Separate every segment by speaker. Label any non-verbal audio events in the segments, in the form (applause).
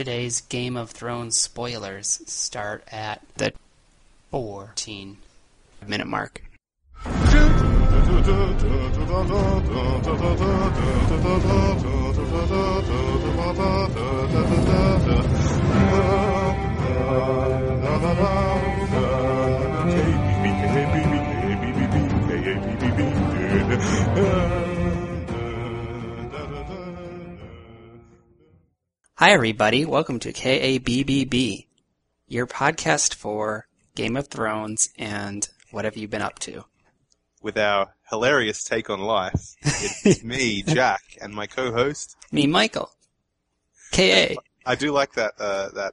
Speaker 1: Today's Game of Thrones spoilers start at the 14 minute mark. (laughs) Hi, everybody. Welcome to KABBB, your podcast for Game of Thrones and what have you been up to?
Speaker 2: with our hilarious take on life. It's (laughs) me, Jack, and my co-host.
Speaker 1: Me, Michael. KA.
Speaker 2: I do like that. Uh, that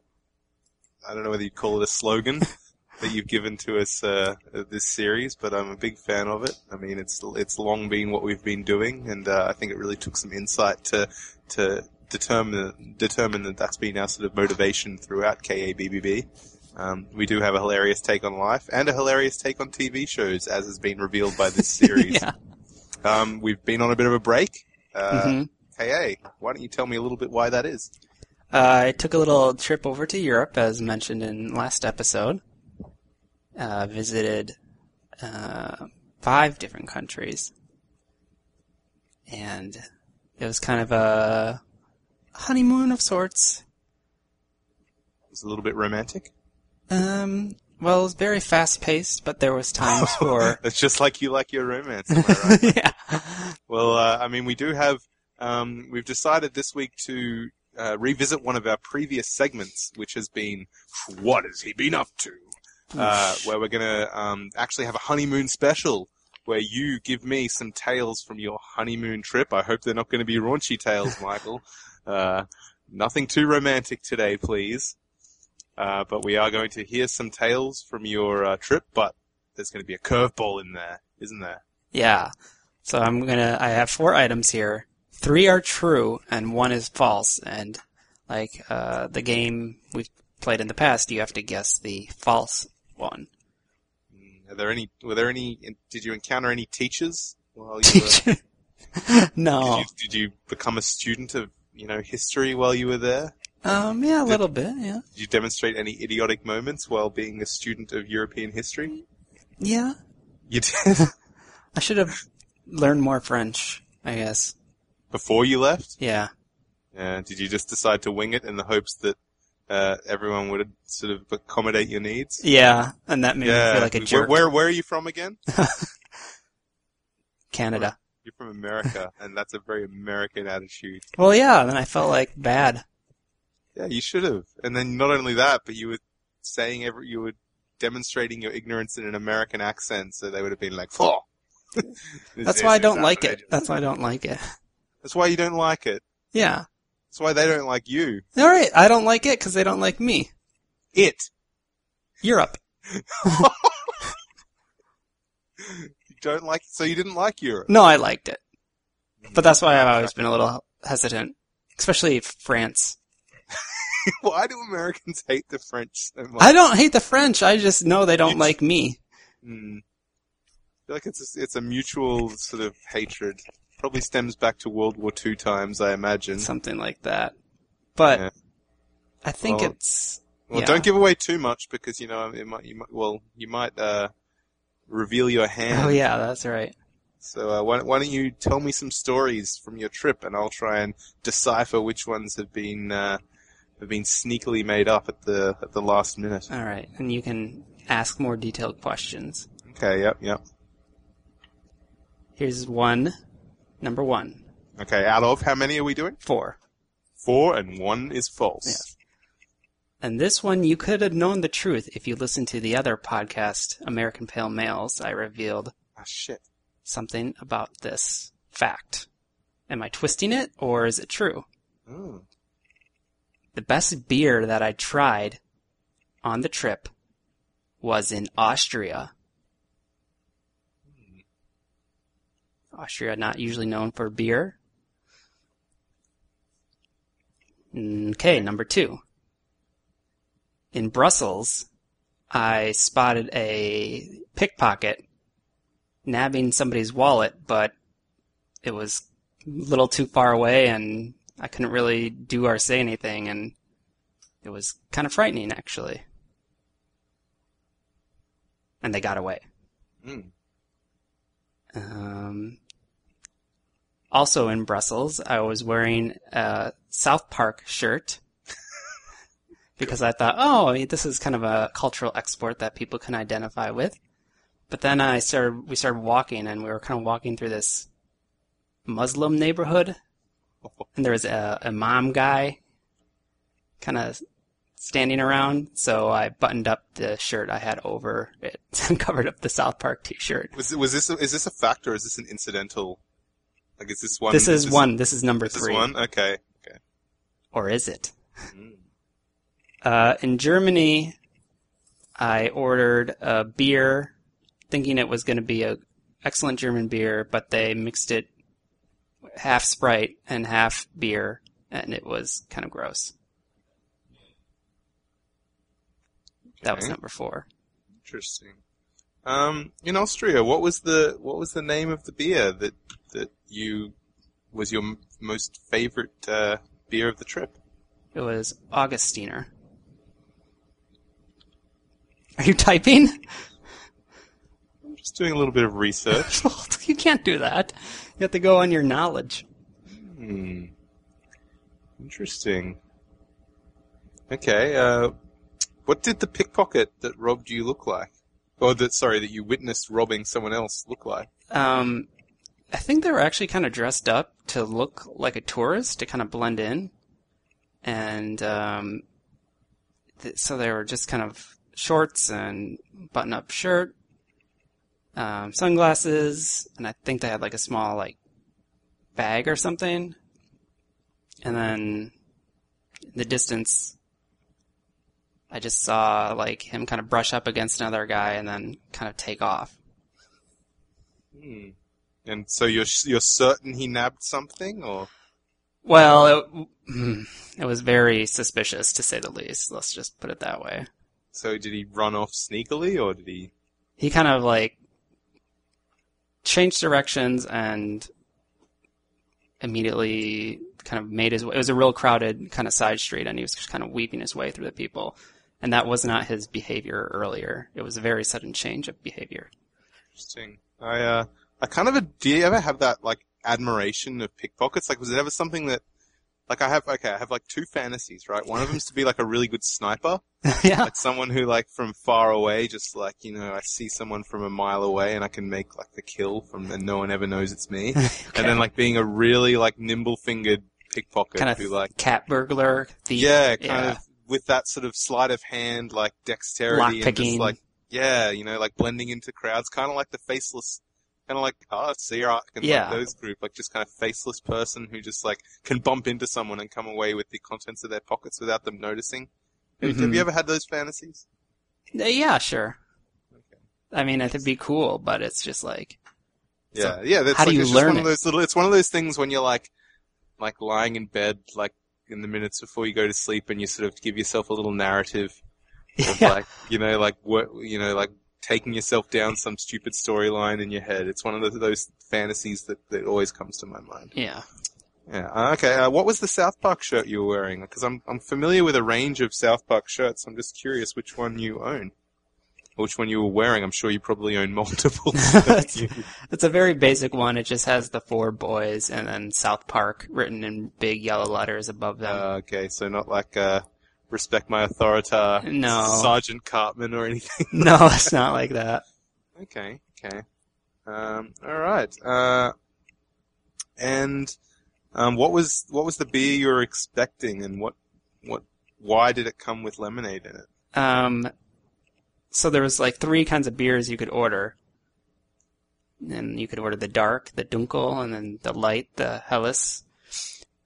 Speaker 2: I don't know whether you'd call it a slogan (laughs) that you've given to us uh, this series, but I'm a big fan of it. I mean, it's it's long been what we've been doing, and uh, I think it really took some insight to to determine determine that that's been our sort of motivation throughout KABBB. Um, we do have a hilarious take on life and a hilarious take on TV shows, as has been revealed by this (laughs) series.
Speaker 1: yeah.
Speaker 2: um, we've been on a bit of a break. Uh,
Speaker 1: hmm
Speaker 2: Hey, why don't you tell me a little bit why that is?
Speaker 1: Uh, I took a little trip over to Europe, as mentioned in last episode. Uh, visited uh, five different countries, and it was kind of a honeymoon of sorts.
Speaker 2: It's a little bit romantic.
Speaker 1: Um, well, it was very fast paced, but there was times (laughs) for
Speaker 2: It's just like you like your romance. (laughs) Right?
Speaker 1: yeah.
Speaker 2: well, uh, I mean, we do have. Um, we've decided this week to uh, revisit one of our previous segments, which has been "What has he been up to?" Uh, where we're going to um, actually have a honeymoon special, where you give me some tales from your honeymoon trip. I hope they're not going to be raunchy tales, Michael. Uh, nothing too romantic today, please. Uh, but we are going to hear some tales from your uh, trip. But there's going to be a curveball in there, isn't there?
Speaker 1: Yeah. So I'm gonna. I have four items here. Three are true, and one is false. And like uh, the game we've played in the past, you have to guess the false one.
Speaker 2: Are there any? Were there any? Did you encounter any teachers while you were? (laughs)
Speaker 1: no.
Speaker 2: Did, you, did you become a student of you know history while you were there?
Speaker 1: Um. Yeah, a little bit. Yeah.
Speaker 2: Did you demonstrate any idiotic moments while being a student of European history?
Speaker 1: Yeah.
Speaker 2: You did (laughs)
Speaker 1: I should have learned more French. I guess.
Speaker 2: before you left.
Speaker 1: Yeah.
Speaker 2: Uh, did you just decide to wing it in the hopes that uh, everyone would sort of accommodate your needs?
Speaker 1: Yeah. And that made me feel like a
Speaker 2: Where,
Speaker 1: jerk.
Speaker 2: where where are you from again? (laughs)
Speaker 1: Canada.
Speaker 2: You're from America, (laughs) and that's a very American attitude.
Speaker 1: Well, yeah. Then I felt like bad.
Speaker 2: Yeah, you should have. And then not only that, but you were saying every, you were demonstrating your ignorance in an American accent, so they would have been like, "Oh." (laughs)
Speaker 1: That's why I don't like it. That's why I don't like it.
Speaker 2: That's why you don't like it.
Speaker 1: Yeah.
Speaker 2: That's why they don't like you.
Speaker 1: All right. I don't like it because they don't like me.
Speaker 2: It.
Speaker 1: Europe. (laughs)
Speaker 2: Don't like. So you didn't like Europe.
Speaker 1: No, I liked it. But that's why I've always been a little hesitant, especially France. (laughs)
Speaker 2: why do Americans hate the French so much?
Speaker 1: I don't hate the French. I just know they don't like me.
Speaker 2: Hmm. I feel like it's a, it's a mutual sort of hatred. Probably stems back to World War II times, I imagine.
Speaker 1: Something like that. But
Speaker 2: Yeah.
Speaker 1: I think
Speaker 2: Well,
Speaker 1: it's
Speaker 2: Well,
Speaker 1: yeah.
Speaker 2: don't give away too much because you know it might. You might well, you might uh, reveal your hand.
Speaker 1: Oh yeah, that's right.
Speaker 2: So uh, why, why don't you tell me some stories from your trip, and I'll try and decipher which ones have been uh, have been sneakily made up at the at the last minute.
Speaker 1: All right, and you can ask more detailed questions.
Speaker 2: Okay. Yep. Yep.
Speaker 1: Here's one. Number one.
Speaker 2: Okay. Out of how many are we doing?
Speaker 1: Four.
Speaker 2: Four, and one is false.
Speaker 1: Yes. And this one, you could have known the truth if you listened to the other podcast, American Pale Males. I revealed
Speaker 2: Ah, shit.
Speaker 1: something about this fact. Am I twisting it, or is it true?
Speaker 2: Oh.
Speaker 1: The best beer that I tried on the trip was in Austria. Austria, not usually known for beer. Okay, number two. In Brussels, I spotted a pickpocket nabbing somebody's wallet, but it was a little too far away and I couldn't really do or say anything and it was kind of frightening actually. And they got away.
Speaker 2: Mm.
Speaker 1: Um, also in Brussels, I was wearing a South Park shirt because I thought, oh, this is kind of a cultural export that people can identify with. But then I started, we started walking, and we were kind of walking through this Muslim neighborhood, and there was a imam guy, kind of standing around. So I buttoned up the shirt I had over it (laughs) and covered up the South Park T-shirt.
Speaker 2: Was was this a, is this a fact or is this an incidental? Like is this one?
Speaker 1: This is one. This is number
Speaker 2: This is
Speaker 1: three.
Speaker 2: one. Okay. Okay.
Speaker 1: Or is it?
Speaker 2: Mm.
Speaker 1: Uh, in Germany, I ordered a beer, thinking it was going to be a excellent German beer, but they mixed it half Sprite and half beer, and it was kind of gross. That was number four.
Speaker 2: Interesting. Um, in Austria, what was the what was the name of the beer that that you was your m- most favorite uh, beer of the trip?
Speaker 1: It was Augustiner. Are you typing?
Speaker 2: I'm just doing a little bit of research. (laughs)
Speaker 1: you can't do that. You have to go on your knowledge.
Speaker 2: Hmm. Interesting. Okay. Uh, what did the pickpocket that robbed you look like? Or that sorry that you witnessed robbing someone else look like?
Speaker 1: Um, I think they were actually kind of dressed up to look like a tourist to kind of blend in, and um, th- so they were just kind of shorts and button-up shirt, um, sunglasses, and I think they had like a small like bag or something, and then in the distance. I just saw like him kind of brush up against another guy and then kind of take off.
Speaker 2: Hmm. And so you're you're certain he nabbed something, or
Speaker 1: Well, it, (clears throat) it was very suspicious to say the least. Let's just put it that way.
Speaker 2: So did he run off sneakily, or did he?
Speaker 1: He kind of like changed directions and immediately kind of made his way. It was a real crowded kind of side street, and he was just kind of weaving his way through the people. And that was not his behavior earlier. It was a very sudden change of behavior.
Speaker 2: Interesting. I uh, I kind of do you ever have that like admiration of pickpockets? Like, was it ever something that, like, I have okay, I have like two fantasies, right? One of them's to be like a really good sniper, (laughs)
Speaker 1: yeah.
Speaker 2: like someone who like from far away, just like you know, I see someone from a mile away and I can make like the kill from, and no one ever knows it's me. (laughs) okay. And then like being a really like nimble fingered pickpocket
Speaker 1: kind of
Speaker 2: who like
Speaker 1: cat burglar thief.
Speaker 2: yeah, kind
Speaker 1: yeah.
Speaker 2: of with that sort of sleight of hand, like dexterity and just like yeah, you know, like blending into crowds, kind of like the faceless, kind of like oh, Sierra and
Speaker 1: Yeah.
Speaker 2: like those group, like just kind of faceless person who just like can bump into someone and come away with the contents of their pockets without them noticing. Have- Have you ever had those fantasies?
Speaker 1: Uh, Yeah, sure.
Speaker 2: Okay.
Speaker 1: I mean, it'd be cool, but it's just like,
Speaker 2: Yeah, yeah. That's
Speaker 1: how do you
Speaker 2: it's just
Speaker 1: learn
Speaker 2: one
Speaker 1: it?
Speaker 2: of those little. It's one of those things when you're like, like lying in bed, like in the minutes before you go to sleep, and you sort of give yourself a little narrative of (laughs)
Speaker 1: yeah,
Speaker 2: like you know like what you know like taking yourself down some stupid storyline in your head it's one of those, those fantasies that, that always comes to my mind
Speaker 1: yeah.
Speaker 2: yeah uh, okay uh, what was the south park shirt you were wearing because I'm, I'm familiar with a range of south park shirts i'm just curious which one you own or which one you were wearing i'm sure you probably own multiple (laughs) you?
Speaker 1: It's a very basic one. It just has the four boys and then South Park written in big yellow letters above them.
Speaker 2: Uh, okay so not like uh, respect my authority
Speaker 1: No.
Speaker 2: sergeant cartman or anything
Speaker 1: no, (laughs) it's not like that.
Speaker 2: Okay, okay. Um, all right. Uh, and um, what was what was the beer you were expecting, and what what why did it come with lemonade in it?
Speaker 1: Um, so there was like three kinds of beers you could order. And you could order the dark, the dunkel, and then the light, the helles.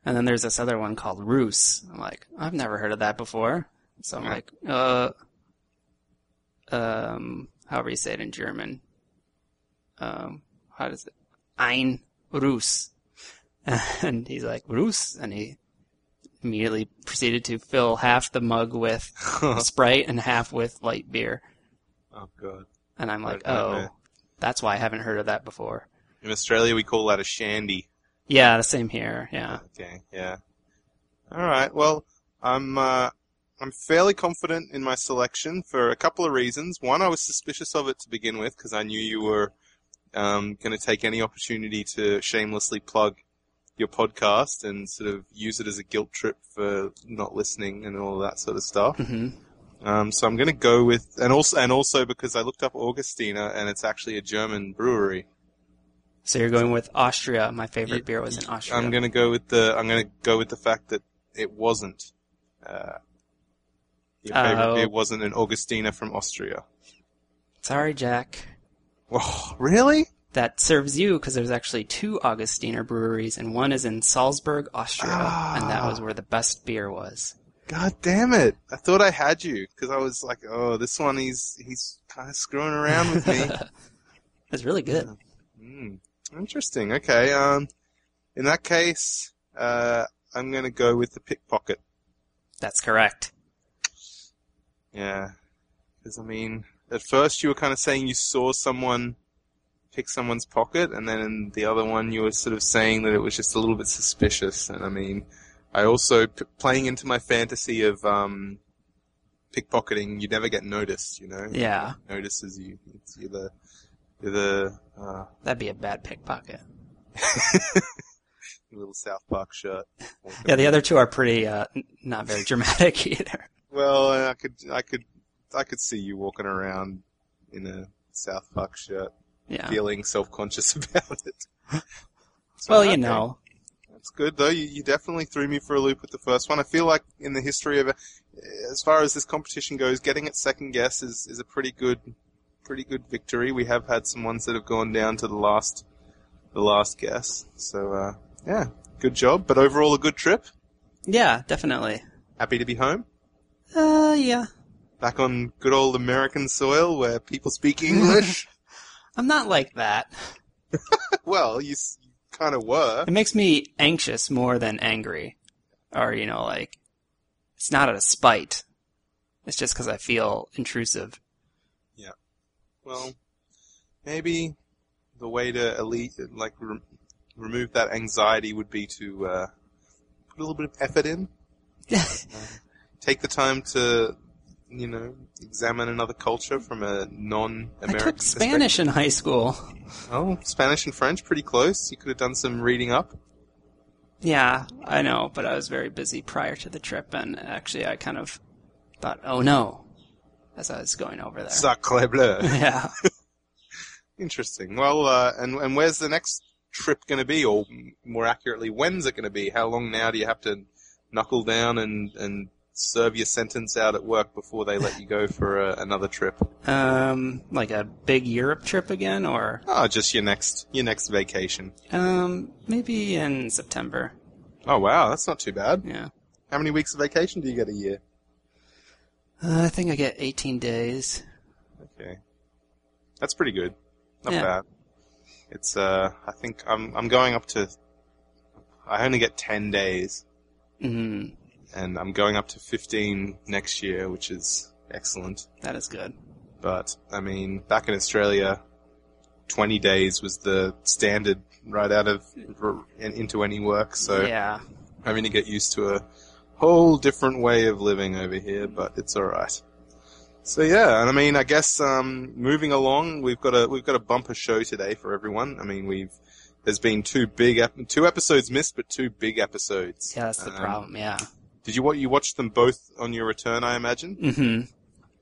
Speaker 1: And then there's this other one called Roos. I'm like, I've never heard of that before. So I'm like, uh, um, however you say it in German. Um, how does it? Ein Roos. (laughs) And he's like, Roos? And he immediately proceeded to fill half the mug with (laughs) Sprite and half with light beer.
Speaker 2: oh god!
Speaker 1: And I'm like,
Speaker 2: Right, right,
Speaker 1: oh,
Speaker 2: right.
Speaker 1: that's why I haven't heard of that before.
Speaker 2: In Australia, we call that a shandy.
Speaker 1: Yeah, the same here. Yeah.
Speaker 2: Okay, yeah. All right. Well, I'm uh, I'm fairly confident in my selection for a couple of reasons. One, I was suspicious of it to begin with because I knew you were um, going to take any opportunity to shamelessly plug your podcast and sort of use it as a guilt trip for not listening and all that sort of stuff.
Speaker 1: hmm
Speaker 2: Um, so I'm going to go with, and also, and also because I looked up Augustiner and it's actually a German brewery.
Speaker 1: So you're going with Austria. My favorite
Speaker 2: Ye-
Speaker 1: beer was in Austria.
Speaker 2: I'm going to go with the, I'm going to go with the fact that it wasn't, uh, your favorite
Speaker 1: Oh.
Speaker 2: beer wasn't an Augustiner from Austria.
Speaker 1: Sorry, Jack.
Speaker 2: Oh, really?
Speaker 1: That serves you because there's actually two Augustiner breweries, and one is in Salzburg, Austria, and that
Speaker 2: Ah.
Speaker 1: was where the best beer was.
Speaker 2: God damn it! I thought I had you because I was like, oh, this one he's he's kind of screwing around with me. (laughs)
Speaker 1: It's really good.
Speaker 2: Hmm. Interesting. Okay. Um, in that case, uh, I'm going to go with the pickpocket.
Speaker 1: That's correct.
Speaker 2: Yeah. Because I mean, at first you were kind of saying you saw someone pick someone's pocket, and then in the other one you were sort of saying that it was just a little bit suspicious. And I mean, I also p- playing into my fantasy of um, pickpocketing. You never get noticed, you know.
Speaker 1: Yeah,
Speaker 2: Notices you. It's you're the uh,
Speaker 1: that'd be a bad pickpocket. (laughs)
Speaker 2: little South Park shirt.
Speaker 1: Yeah, the other two are pretty uh, n- not very dramatic (laughs) either.
Speaker 2: Well, I could, I could, I could see you walking around in a South Park shirt,
Speaker 1: Yeah.
Speaker 2: feeling self-conscious (laughs) about it. So,
Speaker 1: Well, you
Speaker 2: okay,
Speaker 1: know,
Speaker 2: that's good though. You, you definitely threw me for a loop with the first one. I feel like in the history of, as far as this competition goes, getting it second guess is, is a pretty good, pretty good victory. We have had some ones that have gone down to the last, the last guess. So, uh, yeah, good job. But overall, a good trip.
Speaker 1: yeah, definitely.
Speaker 2: Happy to be home.
Speaker 1: Uh, yeah.
Speaker 2: Back on good old American soil where people speak (laughs) English.
Speaker 1: I'm not like that. (laughs)
Speaker 2: well, you, you kind of were.
Speaker 1: It makes me anxious more than angry. Or, you know, like, it's not out of spite. It's just because I feel intrusive.
Speaker 2: Well, maybe the way to elite, like, re- remove that anxiety would be to uh, put a little bit of effort in. (laughs) Yeah, Take the time to, you know, examine another culture from a non-American I
Speaker 1: took Spanish in high school.
Speaker 2: Oh, Spanish and French, pretty close. You could have done some reading up.
Speaker 1: Yeah, I know, but I was very busy prior to the trip, and actually I kind of thought, oh no, as I was going over there.
Speaker 2: Sacre bleu. (laughs) (laughs)
Speaker 1: yeah.
Speaker 2: Interesting. Well, uh, and and where's the next trip going to be, or more accurately, when's it going to be? How long now do you have to knuckle down and and serve your sentence out at work before they let you go for a, another trip?
Speaker 1: Um, like a big Europe trip again, or
Speaker 2: Oh, just your next your next vacation.
Speaker 1: um, maybe in September.
Speaker 2: Oh wow, that's not too bad.
Speaker 1: Yeah.
Speaker 2: How many weeks of vacation do you get a year?
Speaker 1: Uh, I think I get 18 days.
Speaker 2: Okay, that's pretty good. Not
Speaker 1: Yeah.
Speaker 2: bad. It's uh, I think I'm I'm going up to. I only get ten days.
Speaker 1: Mm,
Speaker 2: and I'm going up to 15 next year, which is excellent.
Speaker 1: that is good.
Speaker 2: But I mean, back in Australia, 20 days was the standard right out of r- into any work. So
Speaker 1: yeah.
Speaker 2: having to get used to a whole different way of living over here, but it's all right. So yeah, and I mean, I guess um, moving along, we've got a we've got a bumper show today for everyone. I mean, we've there's been two big ep- two episodes missed, but two big episodes.
Speaker 1: Yeah, that's the
Speaker 2: Um,
Speaker 1: problem. Yeah.
Speaker 2: Did you you watch them both on your return? I imagine
Speaker 1: Mm-hmm.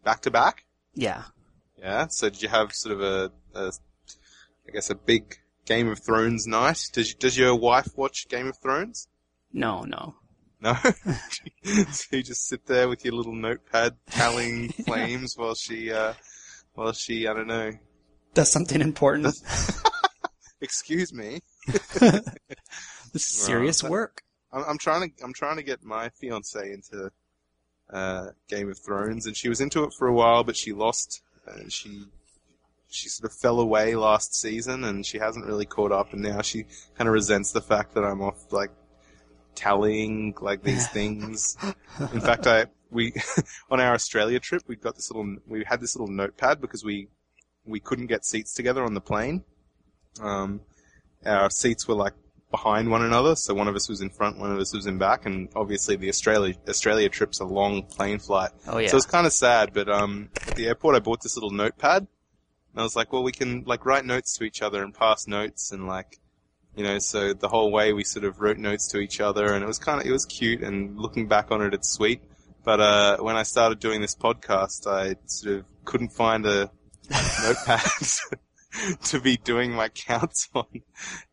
Speaker 2: back to back.
Speaker 1: Yeah.
Speaker 2: Yeah. So did you have sort of a, a I guess a big Game of Thrones night? Does does your wife watch Game of Thrones?
Speaker 1: No, no.
Speaker 2: No. (laughs) so you just sit there with your little notepad tallying (laughs) flames while she uh while she I don't know.
Speaker 1: Does something important. (laughs)
Speaker 2: Excuse me.
Speaker 1: this is serious
Speaker 2: Well,
Speaker 1: work.
Speaker 2: I'm, I'm trying to I'm trying to get my fiance into uh, Game of Thrones, and she was into it for a while, but she lost. And she she sort of fell away last season, and she hasn't really caught up. And now she kind of resents the fact that I'm off like tallying like these things. (laughs) In fact, I we (laughs) on our Australia trip we got this little we had this little notepad because we we couldn't get seats together on the plane. Um, our seats were like behind one another. So one of us was in front, one of us was in back, and obviously the Australia Australia trip's a long plane flight.
Speaker 1: Oh yeah.
Speaker 2: So it's kind of sad, but um, at the airport I bought this little notepad, and I was like, well, we can like write notes to each other and pass notes, and like, you know, so the whole way we sort of wrote notes to each other, and it was kind of it was cute, and looking back on it, it's sweet. But uh, when I started doing this podcast, I sort of couldn't find a notepad (laughs) to be doing my counts (laughs) on,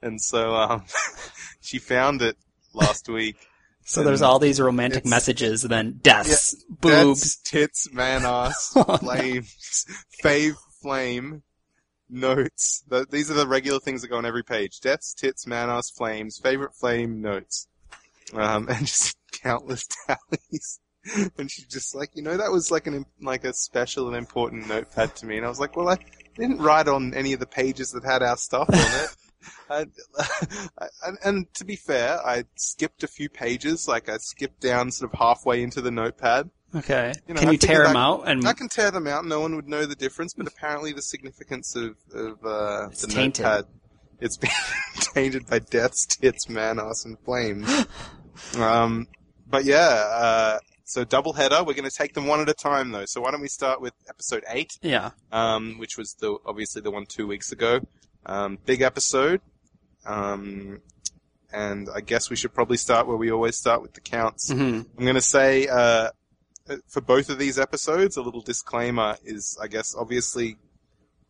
Speaker 2: and so um, (laughs) she found it last week.
Speaker 1: so there's all these romantic messages, and then deaths,
Speaker 2: Deaths,
Speaker 1: boobs.
Speaker 2: tits, man ass,
Speaker 1: Oh, no.
Speaker 2: flames, fave, flame, notes. Th these are the regular things that go on every page. Deaths, tits, man ass, flames, favorite flame, notes. Um, (laughs) and just countless (laughs) tallies. And she's just like, you know, that was like an, like a special and important notepad to me. And I was like, well, I didn't write on any of the pages that had our stuff on it. (laughs) I, I, and- and to be fair, I skipped a few pages. Like I skipped down sort of halfway into the notepad.
Speaker 1: Okay.
Speaker 2: You know,
Speaker 1: Can
Speaker 2: I
Speaker 1: you tear them out? And
Speaker 2: I can tear them out. No one would know the difference, but apparently the significance of, of uh, the
Speaker 1: tainted.
Speaker 2: notepad, it's (laughs) been tainted by deaths, tits, man, ass, and flames. (gasps) um, but yeah, uh, so double header. We're going to take them one at a time, though. So why don't we start with episode eight,
Speaker 1: yeah.
Speaker 2: um, which was the obviously the one two weeks ago. Um, big episode. Um, and I guess we should probably start where we always start with the counts.
Speaker 1: hmm
Speaker 2: I'm going to say uh, for both of these episodes, a little disclaimer is, I guess, obviously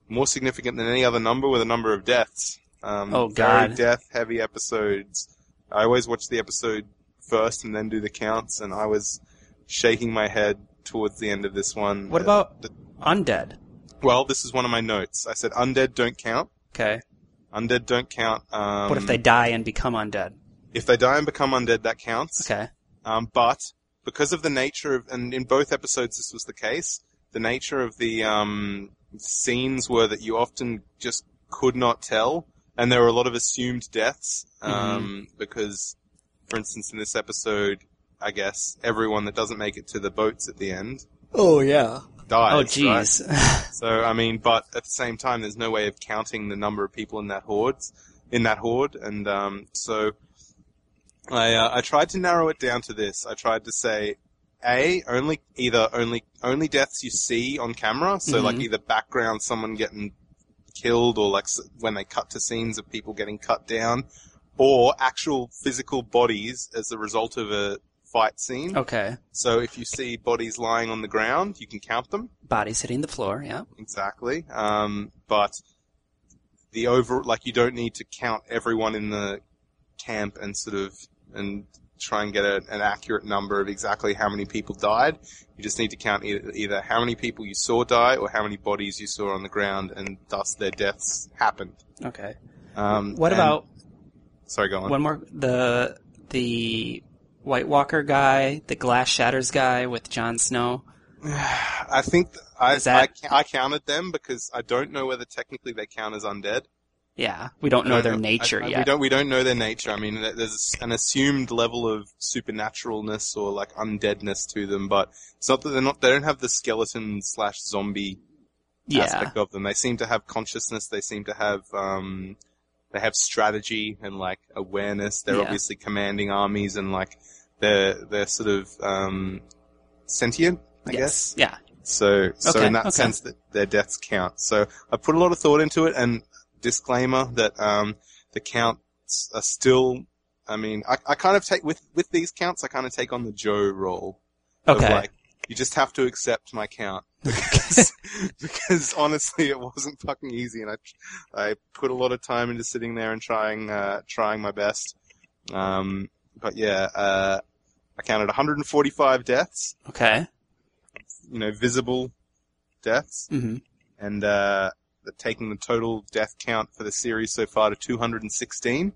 Speaker 2: more significant than any other number with a number of deaths. Um,
Speaker 1: Oh,
Speaker 2: Very
Speaker 1: God.
Speaker 2: death-heavy episodes. I always watch the episode first and then do the counts, and I was shaking my head towards the end of this one.
Speaker 1: What
Speaker 2: Uh,
Speaker 1: about
Speaker 2: the-
Speaker 1: undead?
Speaker 2: well, this is one of my notes. I said undead don't count.
Speaker 1: Okay.
Speaker 2: Undead don't count. Um,
Speaker 1: what if they die and become undead?
Speaker 2: if they die and become undead? That counts.
Speaker 1: Okay.
Speaker 2: Um, but because of the nature of, and in both episodes this was the case, the nature of the um, scenes were that you often just could not tell, and there were a lot of assumed deaths. Um, Because, for instance, in this episode, I guess everyone that doesn't make it to the boats at the end
Speaker 1: Oh yeah.
Speaker 2: dies.
Speaker 1: Oh
Speaker 2: right?
Speaker 1: jeez. (laughs)
Speaker 2: So I mean, but at the same time, there's no way of counting the number of people in that hordes, in that horde, and um, so I uh, I tried to narrow it down to this. I tried to say, a only either only only deaths you see on camera, so like
Speaker 1: Mhm.
Speaker 2: either background someone getting killed or like when they cut to scenes of people getting cut down, or actual physical bodies as a result of a fight scene.
Speaker 1: okay.
Speaker 2: So if you see bodies lying on the ground, you can count them.
Speaker 1: Bodies hitting the floor. Yeah.
Speaker 2: Exactly. Um, but the over, like, you don't need to count everyone in the camp and sort of, and try and get a, an accurate number of exactly how many people died. You just need to count either, either how many people you saw die or how many bodies you saw on the ground and thus their deaths happened.
Speaker 1: Okay.
Speaker 2: Um,
Speaker 1: What
Speaker 2: and-
Speaker 1: about
Speaker 2: sorry, go on.
Speaker 1: one more? The the White Walker guy, the Glass Shatters guy with Jon Snow. (sighs)
Speaker 2: I think th- I,
Speaker 1: that-
Speaker 2: I, I counted them because I don't know whether technically they count as undead.
Speaker 1: Yeah. We don't know
Speaker 2: I
Speaker 1: their
Speaker 2: don't
Speaker 1: nature
Speaker 2: I- I-
Speaker 1: yet.
Speaker 2: We don't. We don't know their nature. I mean, there's an assumed level of supernaturalness or like undeadness to them, but it's not that they're not. They don't have the skeleton slash zombie
Speaker 1: yeah.
Speaker 2: aspect of them. They seem to have consciousness. They seem to have. Um, they have strategy and like awareness. They're
Speaker 1: Yeah.
Speaker 2: obviously commanding armies and like they're they're sort of um, sentient. I guess.
Speaker 1: Yeah.
Speaker 2: So, so
Speaker 1: Okay,
Speaker 2: in that
Speaker 1: okay.
Speaker 2: sense, that their deaths count. So I put a lot of thought into it, and disclaimer that um, the counts are still. I mean, I, I kind of take with with these counts. I kind of take on the Joe role. of,
Speaker 1: Okay.
Speaker 2: like, you just have to accept my count (laughs) because, because honestly, it wasn't fucking easy, and I I put a lot of time into sitting there and trying uh, trying my best. Um, but yeah, uh, I counted 145 deaths
Speaker 1: Okay.
Speaker 2: you know, visible deaths,
Speaker 1: hmm
Speaker 2: and uh, taking the total death count for the series so far to 216.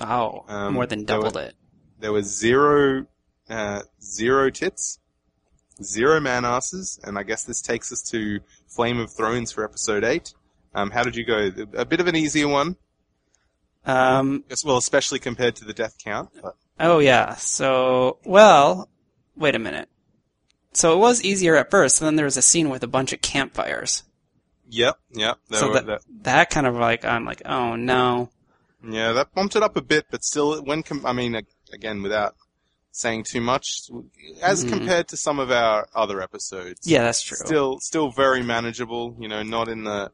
Speaker 1: Oh,
Speaker 2: Um,
Speaker 1: more than
Speaker 2: there were-
Speaker 1: doubled it.
Speaker 2: There was zero, uh, zero tits, zero man asses, and I guess this takes us to Flame of Thrones for episode eight. Um, how did you go? A bit of an easier one,
Speaker 1: Um.
Speaker 2: well, especially compared to the death count. But
Speaker 1: Oh yeah. So well, wait a minute. So it was easier at first, and then there was a scene with a bunch of campfires.
Speaker 2: Yep, yep.
Speaker 1: So
Speaker 2: were,
Speaker 1: that
Speaker 2: that,
Speaker 1: that kind of like I'm like, oh no.
Speaker 2: Yeah, that bumped it up a bit, but still, when com- I mean, again, without saying too much, as
Speaker 1: Mhm.
Speaker 2: compared to some of our other episodes,
Speaker 1: Yeah, that's true.
Speaker 2: still, still very manageable. You know, not in the,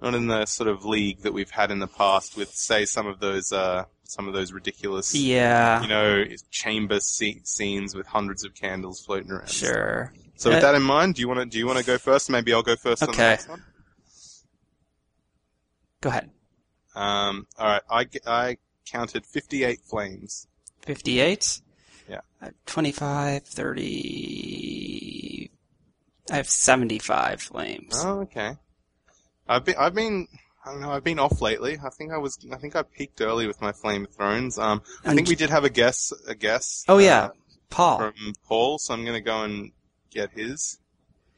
Speaker 2: not in the sort of league that we've had in the past with, say, some of those, uh, some of those ridiculous,
Speaker 1: yeah,
Speaker 2: you know, chamber sce- scenes with hundreds of candles floating around.
Speaker 1: sure.
Speaker 2: So with
Speaker 1: Uh,
Speaker 2: that in mind, do you want to, do you want to go first? Maybe I'll go first on the
Speaker 1: Okay.
Speaker 2: next one.
Speaker 1: Go ahead.
Speaker 2: Um, all right i counted 58 flames.
Speaker 1: 58.
Speaker 2: Yeah.
Speaker 1: I have 25, 30. I have 75 flames.
Speaker 2: Oh, okay. I've been, I've been, I don't know, I've been off lately. I think I was, I think I peaked early with my Flame of Thrones. Um, I
Speaker 1: And-
Speaker 2: think we did have a guess, a guess.
Speaker 1: Oh,
Speaker 2: uh,
Speaker 1: yeah. Paul.
Speaker 2: from Paul, so I'm gonna go and get his.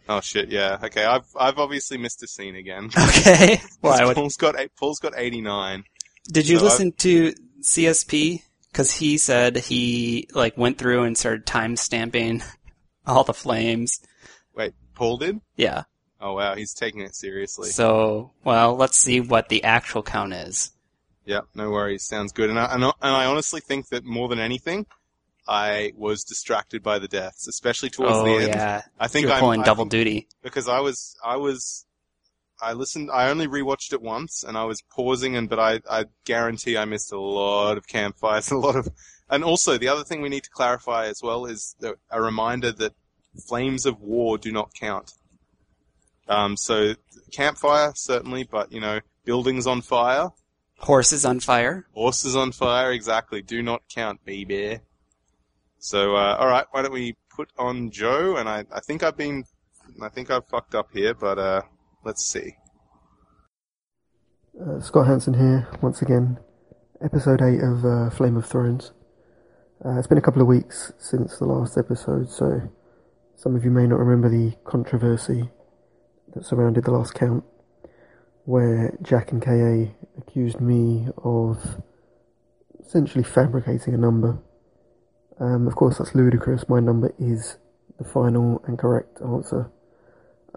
Speaker 2: Oh shit, yeah. Okay, I've, I've obviously missed a scene again. (laughs)
Speaker 1: Okay. (laughs) Well,
Speaker 2: Paul's got, eight, Paul's got 89.
Speaker 1: did you
Speaker 2: so
Speaker 1: listen to CSP? Because he said he like went through and started time stamping (laughs) all the flames.
Speaker 2: Wait, Paul did?
Speaker 1: Yeah.
Speaker 2: Oh wow, he's taking it seriously.
Speaker 1: So, well, let's see what the actual count is.
Speaker 2: Yeah, no worries. Sounds good. And I, and I honestly think that more than anything, I was distracted by the deaths, especially towards
Speaker 1: oh
Speaker 2: the end.
Speaker 1: yeah,
Speaker 2: I think I'm
Speaker 1: pulling
Speaker 2: I
Speaker 1: double duty.
Speaker 2: because I was I was I listened. I only rewatched it once, and I was pausing, and but I I guarantee I missed a lot of campfires, (laughs) a lot of, and also the other thing we need to clarify as well is the, a reminder that flames of war do not count. Um, so campfire certainly, but you know buildings on fire,
Speaker 1: Horses on fire.
Speaker 2: horses on fire, exactly, do not count, baby. So uh, all right, why don't we put on Joe? And I I think I've been I think I've fucked up here, but uh, let's see.
Speaker 3: Uh, Scott Hansen here, once again. Episode 8 of uh, Flame of Thrones. Uh, it's been a couple of weeks since the last episode, so some of you may not remember the controversy that surrounded the last count, where Jack and KA accused me of essentially fabricating a number. Um, of course, that's ludicrous. My number is the final and correct answer.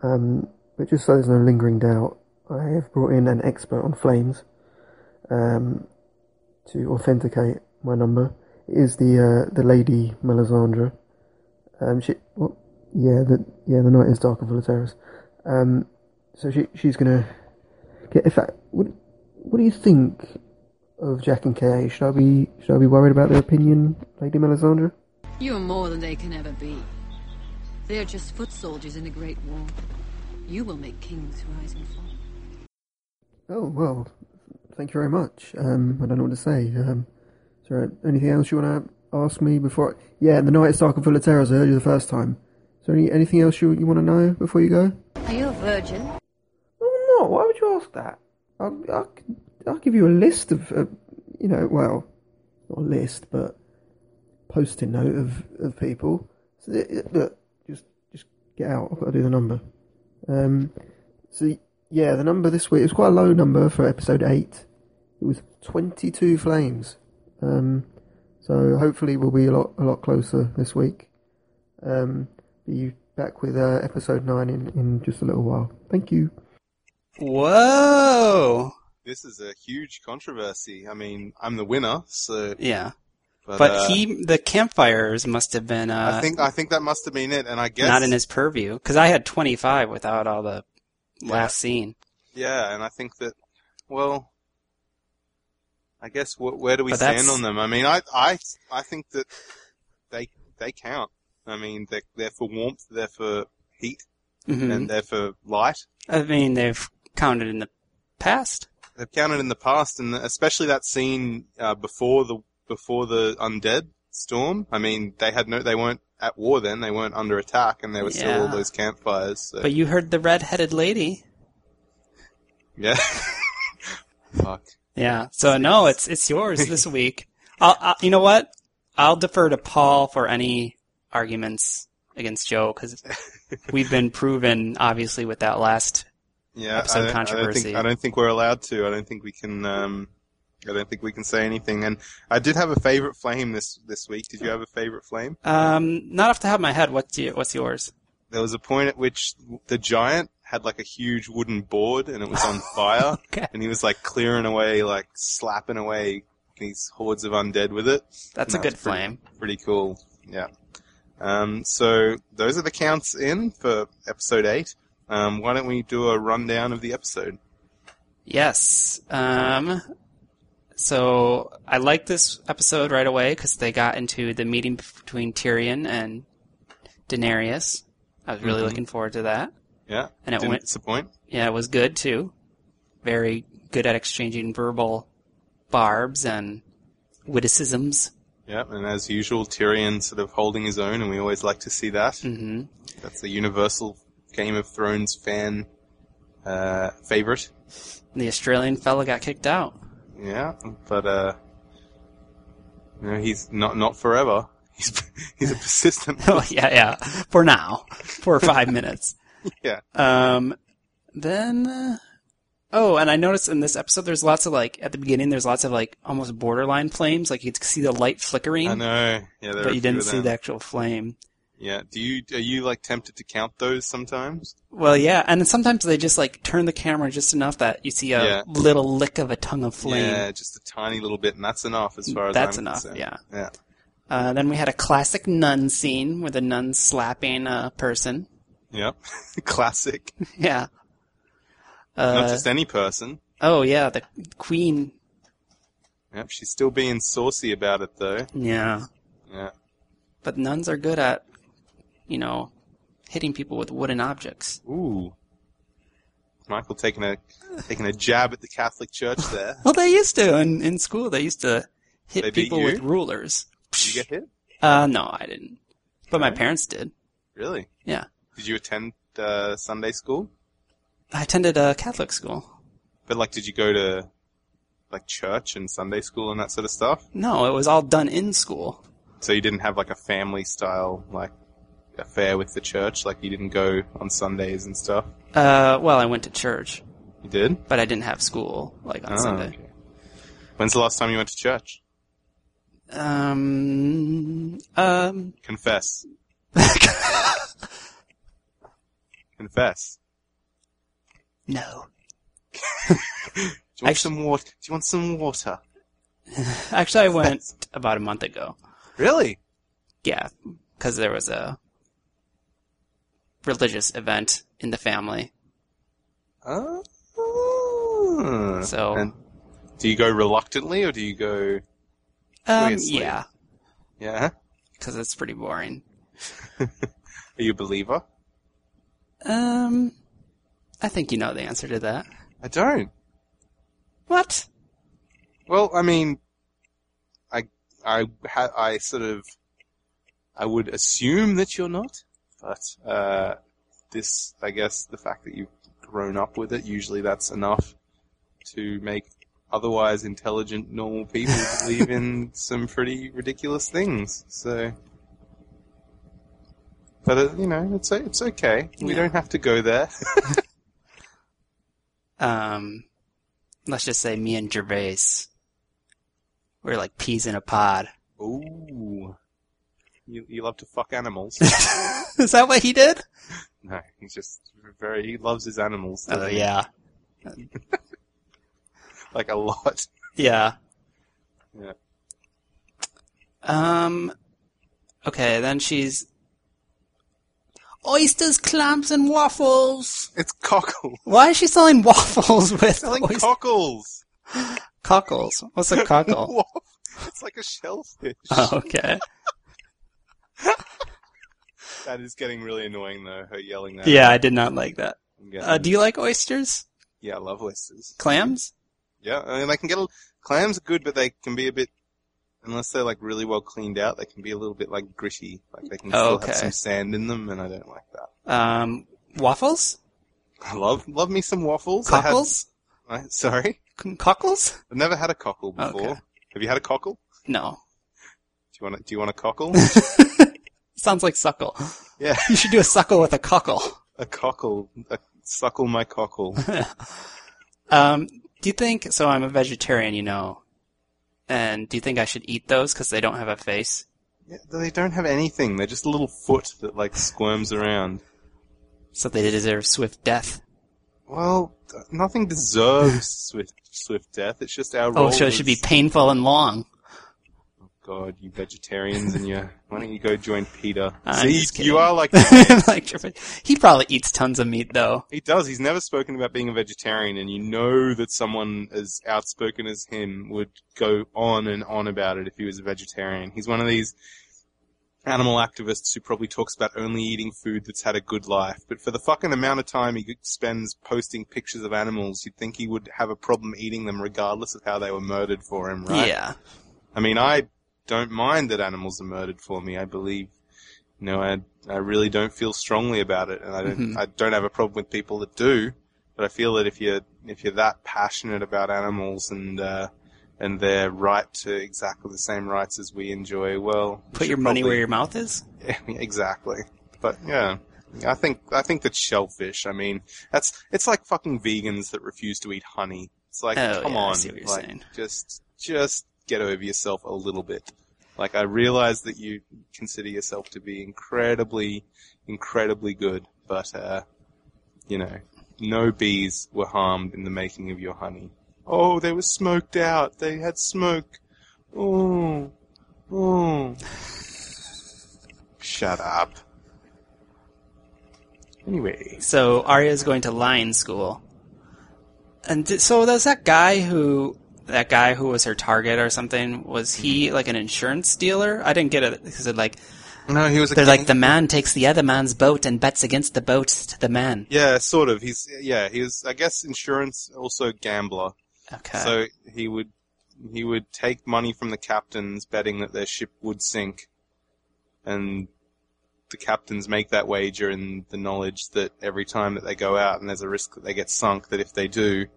Speaker 3: Um, but just so there's no lingering doubt, I have brought in an expert on flames um, to authenticate my number. It is the uh, the lady Melisandre. Um, she, well, yeah, the yeah the night is dark and full of terrors. Um, so she she's gonna get. In fact, what what do you think of Jack and KA? Should I be should I be worried about their opinion, Lady Melisandre?
Speaker 4: You are more than they can ever be. They are just foot soldiers in a great war. You will make kings rise and fall.
Speaker 3: Oh well, thank you very much. Um, I don't know what to say. Um, is there anything else you want to ask me before? Yeah, the night is dark and full of terrors. I heard you the first time. Is there any, anything else you you want to know before you go?
Speaker 4: Are you a virgin?
Speaker 3: No, I'm not. Why would you ask that? I'll, I'll, I'll give you a list of, uh, you know, well, not a list, but post-it note of, of people. So, look, just just get out. I've got to do the number. Um, so yeah, the number this week it was quite a low number for episode eight. It was twenty-two flames. Um, so hopefully we'll be a lot a lot closer this week. Um, be back with uh, episode nine in, in just a little while. Thank you.
Speaker 1: Whoa.
Speaker 2: This is a huge controversy. I mean, I'm the winner, so
Speaker 1: Yeah,
Speaker 2: but,
Speaker 1: but
Speaker 2: uh,
Speaker 1: he the campfires must have been uh,
Speaker 2: I think I think that must have been it, and I guess
Speaker 1: not in his purview because I had 25 without all the last scene.
Speaker 2: Yeah, and I think that, well, I guess wh- where do we
Speaker 1: But
Speaker 2: stand
Speaker 1: that's-
Speaker 2: on them? I mean, I, I, I think that they, they count. I mean, they're, they're for warmth, they're for heat,
Speaker 1: hmm
Speaker 2: and they're for light.
Speaker 1: I mean, they've counted in the past.
Speaker 2: They've counted in the past, and especially that scene uh, before the before the undead storm. I mean, they had no, they weren't at war then. They weren't under attack, and there were still all
Speaker 1: Yeah.
Speaker 2: those campfires. So,
Speaker 1: But you heard the red-headed lady.
Speaker 2: yeah. (laughs) Fuck.
Speaker 1: Yeah. So no, it's it's yours this (laughs) week. I'll, i you know what? I'll defer to Paul for any arguments against Joe because we've been proven, obviously, with that last.
Speaker 2: Yeah,
Speaker 1: episode
Speaker 2: I don't, I don't think I don't think we're allowed to. I don't think we can. Um, I don't think we can say anything. And I did have a favorite flame this this week. Did you have a favorite flame?
Speaker 1: Um, not off the top of my head. What's you, what's yours?
Speaker 2: There was a point at which the giant had like a huge wooden board and it was on (laughs) fire,
Speaker 1: Okay.
Speaker 2: and he was like clearing away, like slapping away these hordes of undead with it.
Speaker 1: That's a
Speaker 2: No,
Speaker 1: good
Speaker 2: it's pretty-
Speaker 1: flame.
Speaker 2: Pretty cool. Yeah. Um, so those are the counts in for episode eight. Um, why don't we do a rundown of the episode?
Speaker 1: Yes. Um, so I like this episode right away because they got into the meeting between Tyrion and Daenerys. I was really
Speaker 2: Mhm.
Speaker 1: looking forward to that.
Speaker 2: Yeah.
Speaker 1: And it
Speaker 2: Didn't
Speaker 1: went-
Speaker 2: disappoint.
Speaker 1: Yeah, it was good too. Very good at exchanging verbal barbs and witticisms.
Speaker 2: Yeah, and as usual, Tyrion sort of holding his own, and we always like to see that.
Speaker 1: hmm
Speaker 2: That's a universal Game of Thrones fan uh, favorite.
Speaker 1: The Australian fella got kicked out.
Speaker 2: Yeah, but uh, you know, he's not not forever. (laughs) He's he's a persistent. (laughs)
Speaker 1: oh yeah, yeah. For now, for five minutes. (laughs)
Speaker 2: yeah,
Speaker 1: Um, then, uh, oh, and I noticed in this episode, there's lots of like at the beginning, there's lots of like almost borderline flames. Like you could see the light flickering,
Speaker 2: I know. Yeah, there
Speaker 1: but you didn't see the actual flame.
Speaker 2: Yeah. Do you are you like tempted to count those sometimes?
Speaker 1: Well, yeah, and then sometimes they just like turn the camera just enough that you see a
Speaker 2: Yeah.
Speaker 1: little lick of a tongue of flame.
Speaker 2: Yeah, just a tiny little bit, and that's enough as far as
Speaker 1: That's
Speaker 2: I'm
Speaker 1: enough,
Speaker 2: concerned.
Speaker 1: yeah.
Speaker 2: Yeah.
Speaker 1: Uh, then we had a classic nun scene with a nun slapping a person.
Speaker 2: Yep. (laughs) Classic. (laughs)
Speaker 1: Yeah.
Speaker 2: Not
Speaker 1: Uh,
Speaker 2: just any person.
Speaker 1: oh yeah, the queen.
Speaker 2: Yep. She's still being saucy about it though.
Speaker 1: Yeah.
Speaker 2: Yeah.
Speaker 1: But nuns are good at, you know, hitting people with wooden objects.
Speaker 2: Ooh. Michael taking a taking a jab at the Catholic Church there. (laughs)
Speaker 1: Well, they used to in, in school. They used to hit
Speaker 2: They
Speaker 1: people with rulers.
Speaker 2: Did you get hit?
Speaker 1: Uh, no, I didn't. But my parents did.
Speaker 2: Really?
Speaker 1: Yeah.
Speaker 2: Did you attend uh, Sunday school?
Speaker 1: I attended a Catholic school.
Speaker 2: But like, did you go to like church and Sunday school and that sort of stuff?
Speaker 1: No, it was all done in school.
Speaker 2: So you didn't have like a family style like affair with the church? Like you didn't go on Sundays and stuff?
Speaker 1: Uh, well, I went to church,
Speaker 2: You did?
Speaker 1: but I didn't have school like on
Speaker 2: Oh,
Speaker 1: Sunday.
Speaker 2: okay. When's the last time you went to church?
Speaker 1: Um, um,
Speaker 2: Confess. (laughs) Confess.
Speaker 1: no. (laughs)
Speaker 2: Do you want
Speaker 1: Actu-
Speaker 2: some water? Do you want some water? (laughs)
Speaker 1: Actually, I went about a month ago.
Speaker 2: Really?
Speaker 1: Yeah, because there was a religious event in the family.
Speaker 2: Oh.
Speaker 1: So-
Speaker 2: And do you go reluctantly or do you go?
Speaker 1: Um, yeah,
Speaker 2: Yeah.
Speaker 1: because it's pretty boring. (laughs)
Speaker 2: Are you a believer?
Speaker 1: Um, I think you know the answer to that.
Speaker 2: I don't.
Speaker 1: What?
Speaker 2: Well, I mean, I, I, ha- I sort of, I would assume that you're not, but uh, this, I guess, the fact that you've grown up with it, usually that's enough to make otherwise intelligent, normal people (laughs) believe in some pretty ridiculous things. So, but uh, you know, it's it's okay. We
Speaker 1: Yeah.
Speaker 2: don't have to go there. (laughs)
Speaker 1: Um, let's just say me and Gervais. We're like peas in a pod.
Speaker 2: Ooh, you you love to fuck animals. (laughs)
Speaker 1: Is that what he did?
Speaker 2: No, he's just very. He loves his animals.
Speaker 1: Oh
Speaker 2: doesn't he?
Speaker 1: yeah, (laughs)
Speaker 2: like a lot.
Speaker 1: yeah.
Speaker 2: Yeah.
Speaker 1: Um. Okay, then she's oysters, clams, and waffles.
Speaker 2: It's cockles.
Speaker 1: Why is she selling waffles with
Speaker 2: Selling
Speaker 1: oyster-
Speaker 2: cockles.
Speaker 1: cockles? What's a (laughs) cockle?
Speaker 2: Waff- it's like a shellfish.
Speaker 1: oh, okay. (laughs)
Speaker 2: That is getting really annoying though. Her yelling that.
Speaker 1: Yeah, I did not like that. Uh, do you like oysters?
Speaker 2: yeah, I love oysters.
Speaker 1: Clams?
Speaker 2: Yeah, I mean they can get a, clams are good, but they can be a bit. Unless they're like really well cleaned out, they can be a little bit like gritty. Like they can
Speaker 1: Oh,
Speaker 2: still
Speaker 1: okay.
Speaker 2: have some sand in them, and I don't like that.
Speaker 1: Um, waffles?
Speaker 2: I love love me some waffles. I had-
Speaker 1: Cockles?
Speaker 2: I, sorry,
Speaker 1: C- Cockles?
Speaker 2: I've never had a cockle before.
Speaker 1: Okay.
Speaker 2: Have you had a cockle?
Speaker 1: No.
Speaker 2: Do you want? A, do you want a cockle? (laughs) (laughs)
Speaker 1: Sounds like suckle.
Speaker 2: yeah, (laughs)
Speaker 1: You should do a suckle with a cockle.
Speaker 2: a cockle. A, suckle my cockle. (laughs)
Speaker 1: Um, do you think, so I'm a vegetarian, you know, and do you think I should eat those because they don't have a face?
Speaker 2: Yeah, they don't have anything. They're just a little foot that like squirms around.
Speaker 1: So they deserve swift death.
Speaker 2: Well, nothing deserves (laughs) swift swift death. It's just our role.
Speaker 1: Oh, so it should be painful and long.
Speaker 2: God, you vegetarians and you. Why don't you go join Peter? (laughs)
Speaker 1: I'm
Speaker 2: See,
Speaker 1: just
Speaker 2: you
Speaker 1: kidding.
Speaker 2: are like (laughs)
Speaker 1: like, he probably eats tons of meat though.
Speaker 2: He does. He's never spoken about being a vegetarian, and you know that someone as outspoken as him would go on and on about it if he was a vegetarian. He's one of these animal activists who probably talks about only eating food that's had a good life. But for the fucking amount of time he spends posting pictures of animals, you'd think he would have a problem eating them regardless of how they were murdered for him, right?
Speaker 1: Yeah.
Speaker 2: I mean, I don't mind that animals are murdered for me. I believe, you know, I I really don't feel strongly about it, and I don't
Speaker 1: Mhm.
Speaker 2: I don't have a problem with people that do. But I feel that if you're if you're that passionate about animals and uh, and their right to exactly the same rights as we enjoy, well,
Speaker 1: Put your money
Speaker 2: probably-
Speaker 1: where your mouth is. (laughs)
Speaker 2: exactly. But yeah, I think I think that shellfish. I mean, that's it's like fucking vegans that refuse to eat honey. It's like,
Speaker 1: Oh,
Speaker 2: come
Speaker 1: yeah,
Speaker 2: on,
Speaker 1: see what you're
Speaker 2: like
Speaker 1: saying.
Speaker 2: just just get over yourself a little bit. Like I realize that you consider yourself to be incredibly, incredibly good, but uh, you know, no bees were harmed in the making of your honey. Oh, they were smoked out. They had smoke. Oh, oh. Shut up. Anyway,
Speaker 1: So Arya's going to lion school, and so there's that guy who that guy who was her target or something. Was he mm-hmm. like an insurance dealer? I didn't get it because it like
Speaker 2: no, he was. A
Speaker 1: they're like the man takes the other man's boat and bets against the boat to the man.
Speaker 2: Yeah, sort of. He's yeah. He was. I guess insurance also gambler.
Speaker 1: Okay.
Speaker 2: So he would he would take money from the captains, betting that their ship would sink, and the captains make that wager in the knowledge that every time that they go out and there's a risk that they get sunk, that if they do,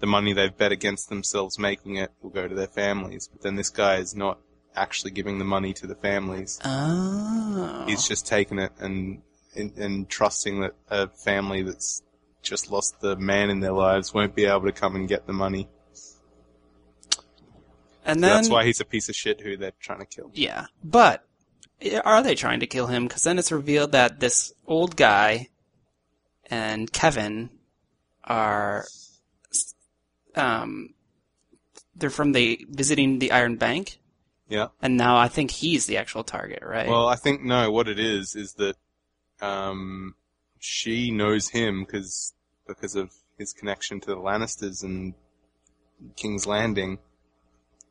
Speaker 2: the money they've bet against themselves making it will go to their families. But then this guy is not actually giving the money to the families.
Speaker 1: oh.
Speaker 2: He's just taking it and, and and trusting that a family that's just lost the man in their lives won't be able to come and get the money.
Speaker 1: and
Speaker 2: So
Speaker 1: then
Speaker 2: that's why he's a piece of shit who they're trying to kill.
Speaker 1: Yeah, but eh, are they trying to kill him? Because then it's revealed that this old guy and Kevin are, um, they're from the visiting the Iron Bank,
Speaker 2: Yeah.
Speaker 1: and now I think he's the actual target, right?
Speaker 2: Well, I think no. What it is is that um, she knows him because because of his connection to the Lannisters and King's Landing,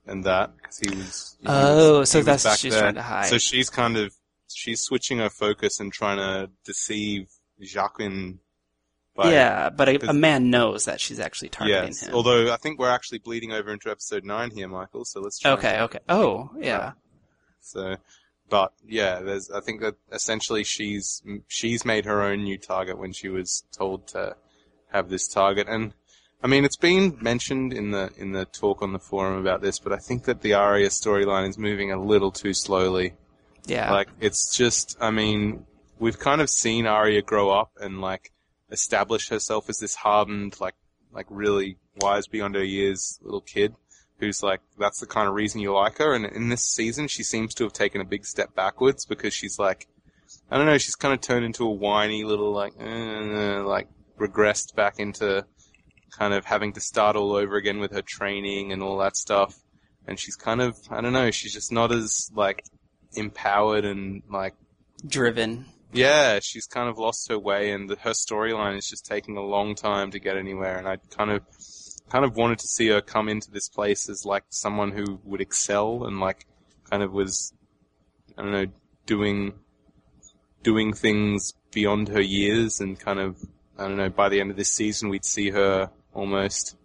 Speaker 2: and that because he was. he
Speaker 1: Oh,
Speaker 2: was-
Speaker 1: so that's
Speaker 2: back
Speaker 1: she's
Speaker 2: there.
Speaker 1: trying to hide.
Speaker 2: So she's kind of she's switching her focus and trying to deceive Jacqueline.
Speaker 1: Yeah, but a, a man knows that she's actually targeting
Speaker 2: Yes.
Speaker 1: him.
Speaker 2: Although I think we're actually bleeding over into episode nine here, Michael. So let's. Try
Speaker 1: okay, okay. Oh, yeah.
Speaker 2: So, but yeah, there's. I think that essentially she's she's made her own new target when she was told to have this target, and I mean it's been mentioned in the in the talk on the forum about this, but I think that the Arya storyline is moving a little too slowly.
Speaker 1: Yeah.
Speaker 2: Like it's just, I mean, we've kind of seen Arya grow up and like establish herself as this hardened, like like really wise beyond her years little kid who's like that's the kind of reason you like her. And in this season, she seems to have taken a big step backwards because she's like, I don't know, she's kind of turned into a whiny little like, uh, like regressed back into kind of having to start all over again with her training and all that stuff. And she's kind of, I don't know, she's just not as like empowered and like
Speaker 1: Driven.
Speaker 2: Yeah, she's kind of lost her way, and the, her storyline is just taking a long time to get anywhere. And I kind of, kind of wanted to see her come into this place as like someone who would excel and like kind of was, I don't know, doing, doing things beyond her years, and kind of, I don't know, by the end of this season, we'd see her almost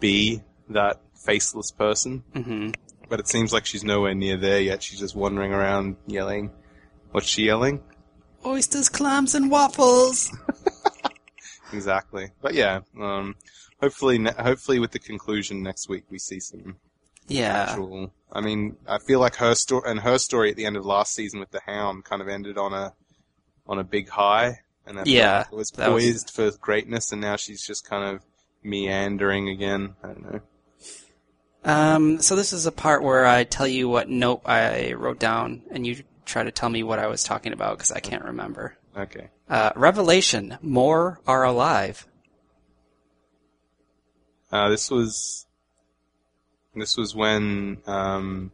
Speaker 2: be that faceless person.
Speaker 1: hmm
Speaker 2: But it seems like she's nowhere near there yet. She's just wandering around yelling. What's she yelling?
Speaker 1: Oysters, clams, and waffles. (laughs)
Speaker 2: Exactly. But yeah, um, hopefully, ne- hopefully with the conclusion next week we see some
Speaker 1: Yeah.
Speaker 2: actual. I mean, I feel like her story and her story at the end of last season with the Hound kind of ended on a on a big high, and I
Speaker 1: Yeah,
Speaker 2: like it was
Speaker 1: that was-
Speaker 2: poised for greatness, and now she's just kind of meandering again. I don't know.
Speaker 1: Um, so this is a part where I tell you what note I wrote down, and you try to tell me what I was talking about because I can't remember.
Speaker 2: Okay.
Speaker 1: Uh, Revelation: More are alive.
Speaker 2: Uh, this was this was when um,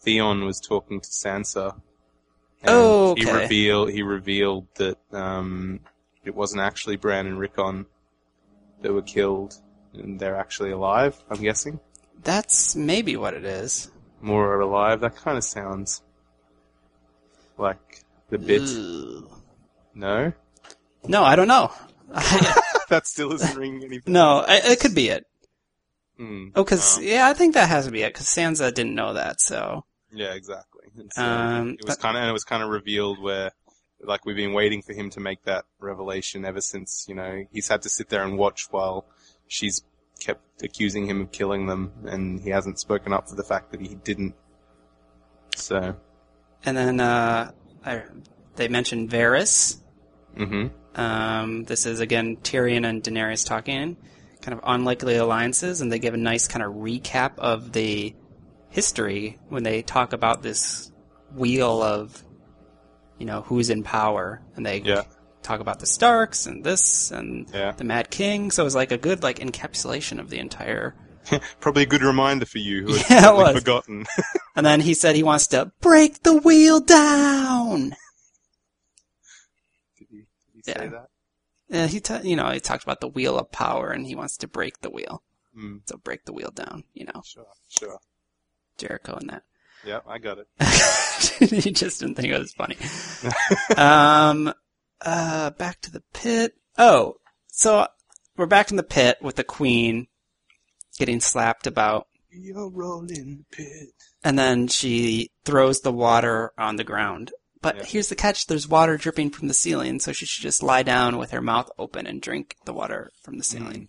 Speaker 2: Theon was talking to Sansa. And
Speaker 1: Oh,
Speaker 2: He
Speaker 1: okay.
Speaker 2: revealed he revealed that um, it wasn't actually Bran and Rickon that were killed, and they're actually alive. I'm guessing
Speaker 1: That's maybe what it is.
Speaker 2: more are alive. That kind of sounds like the bit.
Speaker 1: Ugh.
Speaker 2: No,
Speaker 1: No, I don't know. (laughs) (laughs)
Speaker 2: that still isn't ringing any.
Speaker 1: no, I, it could be it.
Speaker 2: Hmm.
Speaker 1: Oh, because
Speaker 2: Um,
Speaker 1: yeah, I think that has to be it. Because Sansa didn't know that, so
Speaker 2: Yeah, exactly. So
Speaker 1: Um,
Speaker 2: it was kind of, and it was kind of revealed where, like, we've been waiting for him to make that revelation ever since, you know, he's had to sit there and watch while she's kept accusing him of killing them, and he hasn't spoken up for the fact that he didn't. So,
Speaker 1: and then uh, I, they mentioned Varys.
Speaker 2: hmm
Speaker 1: Um, this is again Tyrion and Daenerys talking, kind of unlikely alliances, and they give a nice kind of recap of the history when they talk about this wheel of, you know, who's in power, and they
Speaker 2: yeah,
Speaker 1: talk about the Starks and this and
Speaker 2: Yeah.
Speaker 1: the Mad King. So it was like a good like encapsulation of the entire. (laughs)
Speaker 2: probably a good reminder for you who (laughs) had
Speaker 1: Yeah, it
Speaker 2: totally forgotten. (laughs)
Speaker 1: And then he said he wants to break the wheel down.
Speaker 2: did he, did he say that?
Speaker 1: Yeah, he, ta- you know, he talked about the wheel of power, and he wants to break the wheel.
Speaker 2: Mm,
Speaker 1: So break the wheel down, you know,
Speaker 2: sure, sure.
Speaker 1: Jericho and that.
Speaker 2: Yeah, I got it.
Speaker 1: he just didn't think it was funny. um, uh, back to the pit. Oh, so we're back in the pit with the queen getting slapped about,
Speaker 2: You're rolling the pit.
Speaker 1: and then she throws the water on the ground. But
Speaker 2: Yeah.
Speaker 1: here's the catch: there's water dripping from the ceiling, so she should just lie down with her mouth open and drink the water from the ceiling. Mm.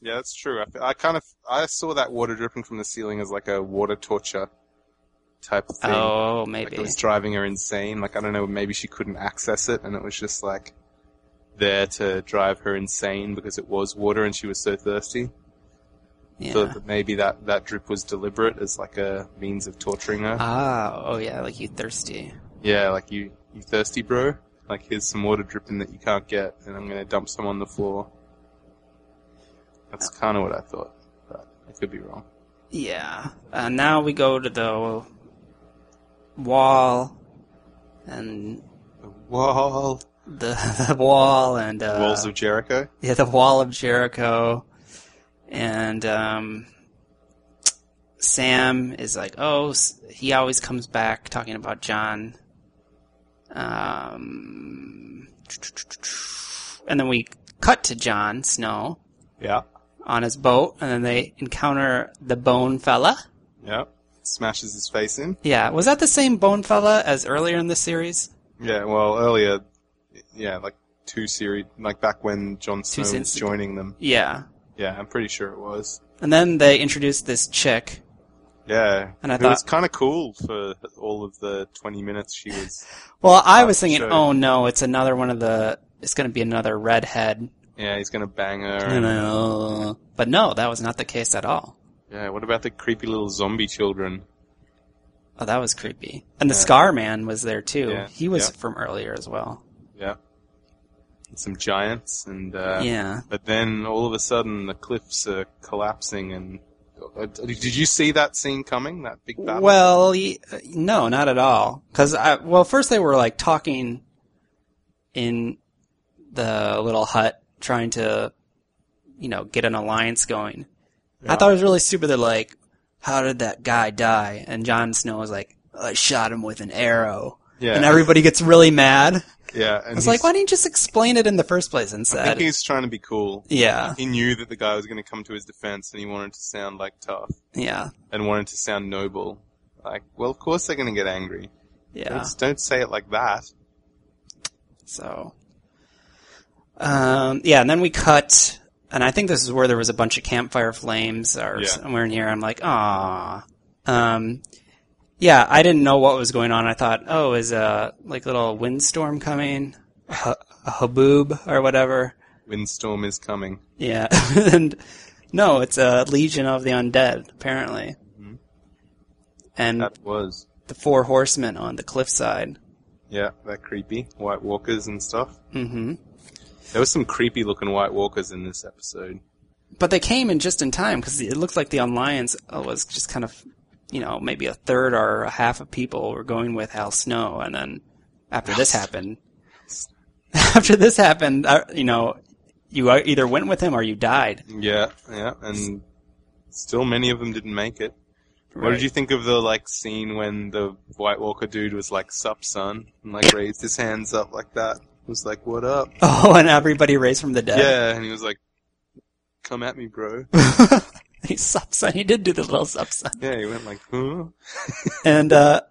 Speaker 2: Yeah, that's true. I, I kind of I saw that water dripping from the ceiling as like a water torture type of thing.
Speaker 1: Oh,
Speaker 2: like
Speaker 1: maybe.
Speaker 2: it was driving her insane. Like I don't know, maybe she couldn't access it, and it was just like there to drive her insane because it was water and she was so thirsty.
Speaker 1: Yeah.
Speaker 2: So that maybe that that drip was deliberate as like a means of torturing her.
Speaker 1: Ah, oh yeah, like you thirsty.
Speaker 2: yeah, like you you thirsty, bro. Like here's some water dripping that you can't get, and I'm gonna dump some on the floor. That's kind of what I thought, but I could be wrong.
Speaker 1: Yeah. Uh, now we go to the wall, and
Speaker 2: The wall, (laughs)
Speaker 1: the, the wall, and uh,
Speaker 2: walls of Jericho.
Speaker 1: yeah, the wall of Jericho, and um, Sam is like, oh, he always comes back talking about Jon. Um, and then we cut to Jon Snow
Speaker 2: Yeah,
Speaker 1: on his boat, and then they encounter the Bone Fella.
Speaker 2: yeah. Smashes his face in.
Speaker 1: Yeah, was that the same Bone Fella as earlier in the series?
Speaker 2: Yeah, well, earlier, yeah, like two series, like back when Jon Snow was joining them.
Speaker 1: Yeah.
Speaker 2: Yeah, I'm pretty sure it was.
Speaker 1: And then they introduced this chick.
Speaker 2: Yeah,
Speaker 1: And I thought
Speaker 2: it was kind of cool for all of the 20 minutes she was.
Speaker 1: Well, I was thinking, oh no, it's another one of the. It's going to be another redhead.
Speaker 2: Yeah, he's gonna bang her.
Speaker 1: And, uh, But no, that was not the case at all.
Speaker 2: yeah, what about the creepy little zombie children?
Speaker 1: Oh, that was creepy. And the
Speaker 2: Yeah.
Speaker 1: Scar Man was there too.
Speaker 2: Yeah,
Speaker 1: He was
Speaker 2: yeah.
Speaker 1: from earlier as well.
Speaker 2: Yeah, some giants, and uh,
Speaker 1: yeah.
Speaker 2: But then all of a sudden the cliffs are collapsing, and uh, did you see that scene coming? That big battle.
Speaker 1: Well, y- no, not at all. Because I well, first they were like talking in the little hut, trying to, you know, get an alliance going. I thought it was really stupid. They're like, "How did that guy die?" And Jon Snow was like, "I shot him with an arrow."
Speaker 2: yeah,
Speaker 1: And everybody gets really mad.
Speaker 2: Yeah. And
Speaker 1: I was like, "Why didn't you just explain it in the first place
Speaker 2: I
Speaker 1: instead?"
Speaker 2: think he's trying to be cool.
Speaker 1: yeah,
Speaker 2: He knew that the guy was going to come to his defense, and he wanted to sound like tough
Speaker 1: yeah,
Speaker 2: and wanted to sound noble. Like, well, of course they're going to get angry.
Speaker 1: yeah.
Speaker 2: Don't, don't say it like that.
Speaker 1: So, um, yeah, and then we cut, and I think this is where there was a bunch of campfire flames or
Speaker 2: Yeah.
Speaker 1: somewhere in here. I'm like, ah, um, yeah, I didn't know what was going on. I thought, oh, is a like little windstorm coming, a, hu- a haboob or whatever.
Speaker 2: Windstorm is coming.
Speaker 1: Yeah, (laughs) and no, it's a legion of the undead apparently, and
Speaker 2: That was.
Speaker 1: the four horsemen on the cliffside.
Speaker 2: Yeah, they're creepy. White Walkers and stuff.
Speaker 1: hmm
Speaker 2: There was some creepy looking White Walkers in this episode.
Speaker 1: But they came in just in time because it looked like the Alliance was just kind of, you know, maybe a third or a half of people were going with Al Snow, and then after this happened, (laughs) after this happened, uh, you know, you either went with him or you died.
Speaker 2: Yeah, yeah, and still many of them didn't make it. What did you think of the like scene when the White Walker dude was like, "Sup, son," and like raised his hands up like that? Was like, "What up?" (laughs)
Speaker 1: Oh, and everybody raised from the dead.
Speaker 2: Yeah, and he was like, "Come at me, bro." (laughs) (laughs)
Speaker 1: he subson. He did do the little subson.
Speaker 2: Yeah, he went like, "Huh?" (laughs)
Speaker 1: And uh,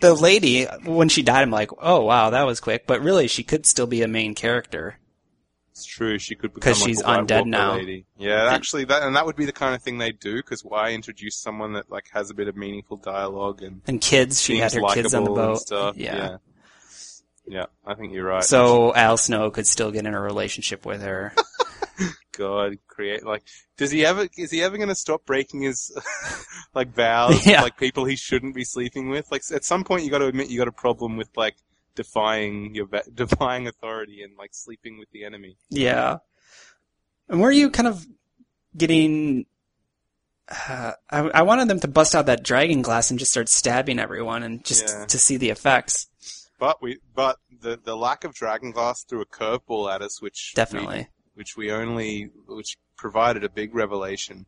Speaker 1: the lady, when she died, I'm like, oh wow, that was quick. But really, she could still be a main character.
Speaker 2: It's true. She could become
Speaker 1: 'Cause
Speaker 2: like
Speaker 1: she's undead now.
Speaker 2: Lady. Yeah, actually, that and that would be the kind of thing they do. Because why introduce someone that like has a bit of meaningful dialogue and
Speaker 1: And kids, she had her kids on the boat.
Speaker 2: stuff?
Speaker 1: Yeah.
Speaker 2: yeah, Yeah, I think you're right.
Speaker 1: So Al Snow could still get in a relationship with her. (laughs) (laughs)
Speaker 2: God, create like, does he ever? Is he ever going to stop breaking his (laughs) like vows?
Speaker 1: Yeah.
Speaker 2: With, like people he shouldn't be sleeping with. Like at some point, you got to admit you got a problem with like defying your (laughs) defying authority and like sleeping with the enemy.
Speaker 1: yeah. And were you kind of getting? Uh, I, I wanted them to bust out that dragon glass and just start stabbing everyone, and just
Speaker 2: Yeah.
Speaker 1: to see the effects.
Speaker 2: But we, but the the lack of dragon glass threw a curveball at us, which
Speaker 1: Definitely.
Speaker 2: Which we only, which provided a big revelation,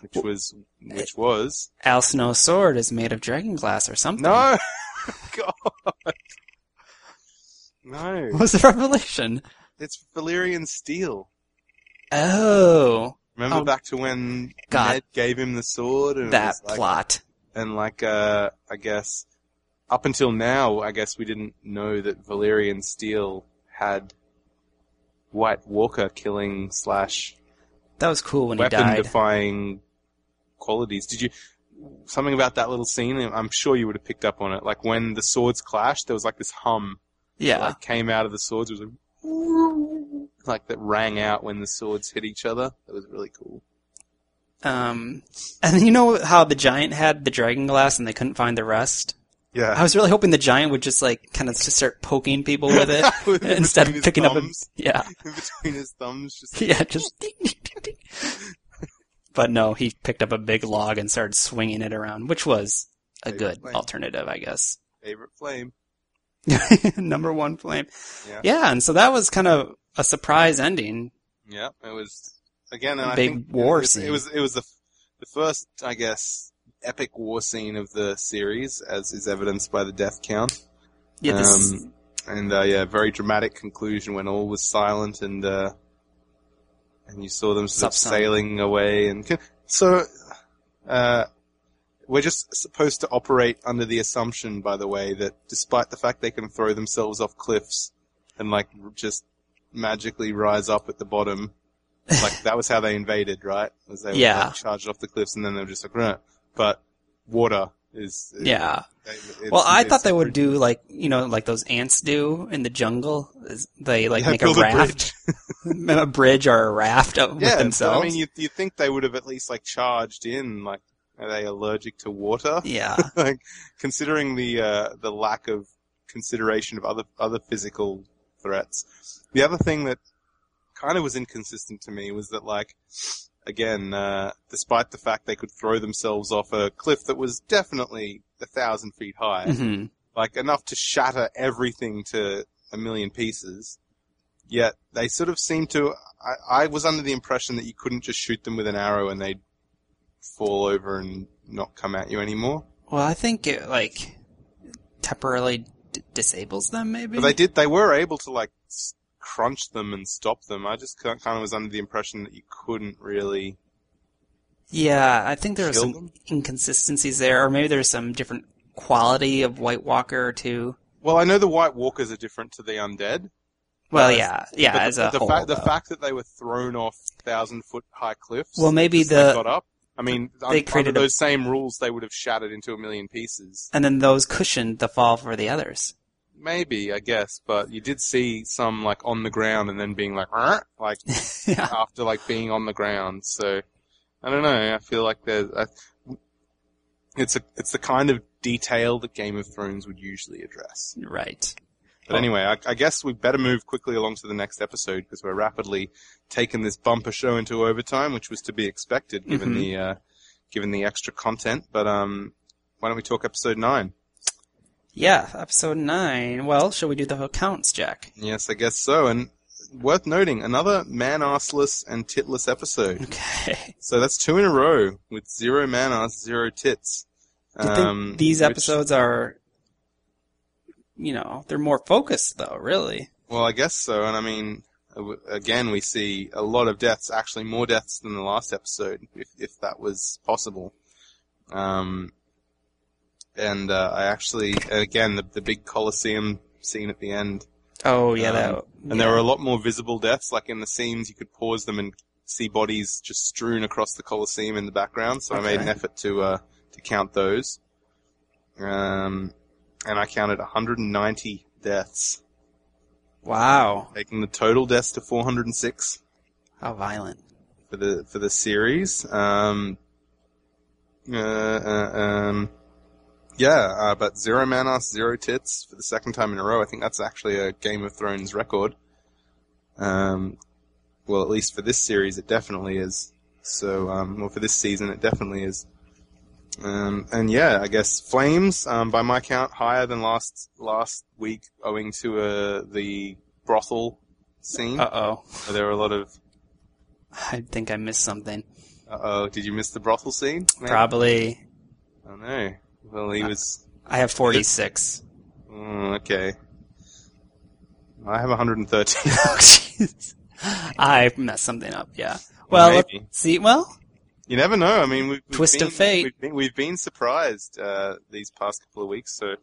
Speaker 2: which was, which was
Speaker 1: Al Snow's sword is made of dragon glass or something.
Speaker 2: no, (laughs) (laughs) God, no,
Speaker 1: What was the revelation?
Speaker 2: it's Valyrian steel.
Speaker 1: Oh,
Speaker 2: Remember
Speaker 1: Oh.
Speaker 2: back to when
Speaker 1: God.
Speaker 2: Ned gave him the sword and it
Speaker 1: that
Speaker 2: was like,
Speaker 1: plot.
Speaker 2: and like uh, I guess up until now, I guess we didn't know that Valyrian steel had White Walker killing slash
Speaker 1: That was cool when he
Speaker 2: weapon
Speaker 1: died.
Speaker 2: defying qualities. Did you something about that little scene? I'm sure you would have picked up on it. Like when the swords clashed, there was like this hum
Speaker 1: yeah.
Speaker 2: that like came out of the swords. It was like, like that rang out when the swords hit each other. That was really cool.
Speaker 1: Um, and you know how the giant had the dragon glass and they couldn't find the rest?
Speaker 2: Yeah.
Speaker 1: I was really hoping the giant would just like kind of just start poking people with it (laughs)
Speaker 2: With-
Speaker 1: instead of picking up a, (laughs) yeah,
Speaker 2: in between his thumbs. Just
Speaker 1: yeah, just ding, ding, ding, ding. But no, he picked up a big log and started swinging it around, which was a
Speaker 2: Favorite
Speaker 1: good
Speaker 2: flame.
Speaker 1: alternative, I guess.
Speaker 2: favorite flame. (laughs)
Speaker 1: Number one flame.
Speaker 2: Yeah.
Speaker 1: Yeah, and so that was kind of a surprise ending.
Speaker 2: Yeah, it was again. And I
Speaker 1: Big
Speaker 2: think
Speaker 1: war
Speaker 2: it was,
Speaker 1: scene.
Speaker 2: It was it was the the first, I guess, epic war scene of the series, as is evidenced by the death count.
Speaker 1: Yeah, this,
Speaker 2: Um, and uh, yeah, very dramatic conclusion when all was silent and uh, and you saw them sort of sailing away. And so uh, we're just supposed to operate under the assumption, by the way, that despite the fact they can throw themselves off cliffs and like just magically rise up at the bottom, like (laughs) that was how they invaded, right? Was they
Speaker 1: Yeah.
Speaker 2: like, charged off the cliffs and then they were just like. But water is
Speaker 1: yeah.
Speaker 2: it's-
Speaker 1: Well, I thought they would do like you know like those ants do in the jungle. Is They like
Speaker 2: Yeah,
Speaker 1: make a
Speaker 2: build a
Speaker 1: raft, (laughs) a bridge or a raft (laughs)
Speaker 2: Yeah,
Speaker 1: with themselves.
Speaker 2: I mean, you you think they would have at least like charged in? Like, are they allergic to water?
Speaker 1: yeah, (laughs)
Speaker 2: like, considering the uh, the lack of consideration of other other physical threats. The other thing that kind of was inconsistent to me was that, like, again, uh, despite the fact they could throw themselves off a cliff that was definitely a thousand feet high,
Speaker 1: hmm
Speaker 2: like enough to shatter everything to a million pieces. Yet they sort of seem to. I, I was under the impression that you couldn't just shoot them with an arrow and they'd fall over and not come at you anymore.
Speaker 1: Well, I think it like temporarily d- disables them. Maybe
Speaker 2: But they did. They were able to like s- crunch them and stop them. I just kind of was under the impression that you couldn't really.
Speaker 1: Yeah, I think there are some
Speaker 2: them?
Speaker 1: inconsistencies there, or maybe there's some different quality of White Walker too.
Speaker 2: Well, I know the White Walkers are different to the undead.
Speaker 1: Well, yeah, yeah,
Speaker 2: but
Speaker 1: as
Speaker 2: the,
Speaker 1: a
Speaker 2: the
Speaker 1: whole.
Speaker 2: fact the fact that they were thrown off thousand foot high cliffs.
Speaker 1: Well, maybe
Speaker 2: they
Speaker 1: the-
Speaker 2: got up. I mean,
Speaker 1: they created
Speaker 2: under
Speaker 1: a-
Speaker 2: those same rules, they would have shattered into a million pieces.
Speaker 1: and then those cushioned the fall for the others.
Speaker 2: Maybe, I guess, but you did see some like on the ground and then being like, like (laughs)
Speaker 1: yeah.
Speaker 2: after like being on the ground. So I don't know. I feel like there's I, it's a it's the kind of detail that Game of Thrones would usually address.
Speaker 1: Right.
Speaker 2: But anyway, I, I guess we better move quickly along to the next episode because we're rapidly taking this bumper show into overtime, which was to be expected given the uh, given the extra content. But um, why don't we talk episode nine?
Speaker 1: Yeah, episode nine. Well, shall we do the counts, Jack?
Speaker 2: Yes, I guess so. And worth noting, another man arseless and titless episode.
Speaker 1: Okay. (laughs)
Speaker 2: So that's two in a row with zero man ass, zero tits.
Speaker 1: Do you
Speaker 2: Um,
Speaker 1: think these
Speaker 2: which-
Speaker 1: episodes are, you know, they're more focused though, really?
Speaker 2: Well, I guess so. And I mean, again, we see a lot of deaths, actually more deaths than the last episode, if, if that was possible. Um, and uh, I actually, again, the, the big Colosseum scene at the end.
Speaker 1: Oh yeah,
Speaker 2: Um,
Speaker 1: that.
Speaker 2: And there were a lot more visible deaths, like in the scenes, you could pause them and see bodies just strewn across the Colosseum in the background. So I made an effort to uh, to count those. Um, and I counted 190 deaths,
Speaker 1: Wow,
Speaker 2: taking the total deaths to 406
Speaker 1: how violent.
Speaker 2: for the for the series. Um, uh, uh, um, yeah, uh, but zero manas, zero tits for the second time in a row. I think that's actually a Game of Thrones record. Um, well, at least for this series, it definitely is. So, um, well, for this season, it definitely is. Um, and yeah, I guess Flames, um, by my count, higher than last last week, owing to uh, the brothel scene.
Speaker 1: Uh oh,
Speaker 2: there were a lot of
Speaker 1: I think I missed something.
Speaker 2: Uh oh, did you miss the brothel scene? maybe?
Speaker 1: Probably.
Speaker 2: Oh no. Well, he was.
Speaker 1: I have forty six.
Speaker 2: Mm, okay. I have 113. (laughs)
Speaker 1: oh jeez, I messed something up. Yeah. Well, let's
Speaker 2: maybe.
Speaker 1: see. Well,
Speaker 2: you never know. I mean, we've, we've
Speaker 1: Twist
Speaker 2: been,
Speaker 1: of fate.
Speaker 2: We've been, we've been surprised uh, these past couple of weeks, so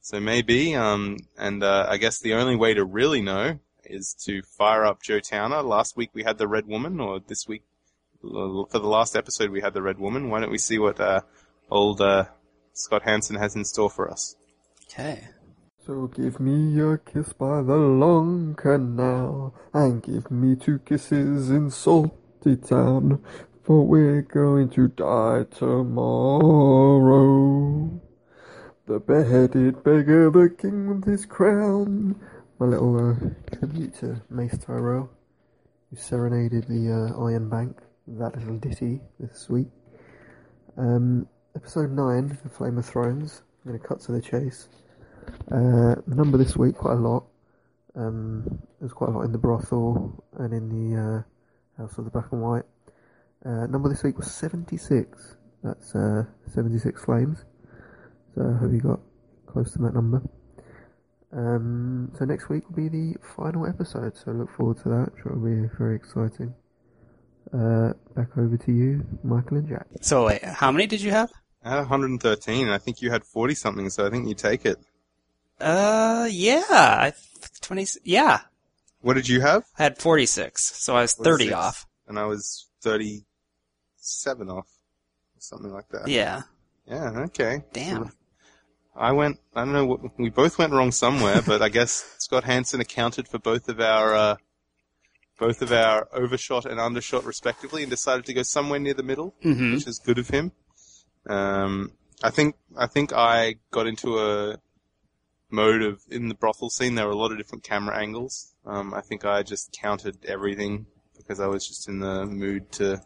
Speaker 2: so maybe. Um, and uh, I guess the only way to really know is to fire up Joe Towner. Last week we had the Red Woman, or this week for the last episode we had the Red Woman. Why don't we see what uh, old uh, Scott Hansen has in store for us?
Speaker 1: okay.
Speaker 3: So give me a kiss by the long canal, and give me two kisses in Salty Town, for we're going to die tomorrow. The beheaded beggar, the king with his crown. My little uh, tribute to Mace Tyrell, who serenaded the uh, Iron Bank with that little ditty this week. Um, episode 9 of Flame of Thrones. I'm going to cut to the chase. Uh, the number this week, quite a lot. Um, there's quite a lot in the brothel and in the uh, House of the Black and White. Uh, number this week was 76. That's uh, 76 flames. So I hope you got close to that number. Um, so next week will be the final episode, so look forward to that. Sure, it'll be very exciting. Uh, back over to you, Michael and Jack.
Speaker 1: So wait, how many did you have?
Speaker 2: I had 113, and I think you had 40 something, so I think you take it.
Speaker 1: Uh, yeah, I twenty. Yeah,
Speaker 2: What did you have?
Speaker 1: I had forty six, so I was thirty off.
Speaker 2: And I was 37 off. Something like that.
Speaker 1: Yeah,
Speaker 2: Yeah, okay.
Speaker 1: damn.
Speaker 2: I went, I don't know, we both went wrong somewhere, but I guess (laughs) Scott Hansen accounted for both of our, uh, both of our overshot and undershot respectively and decided to go somewhere near the middle,
Speaker 1: hmm
Speaker 2: which is good of him. Um, I think, I think I got into a mode of, in the brothel scene, there were a lot of different camera angles. Um, I think I just counted everything because I was just in the mood to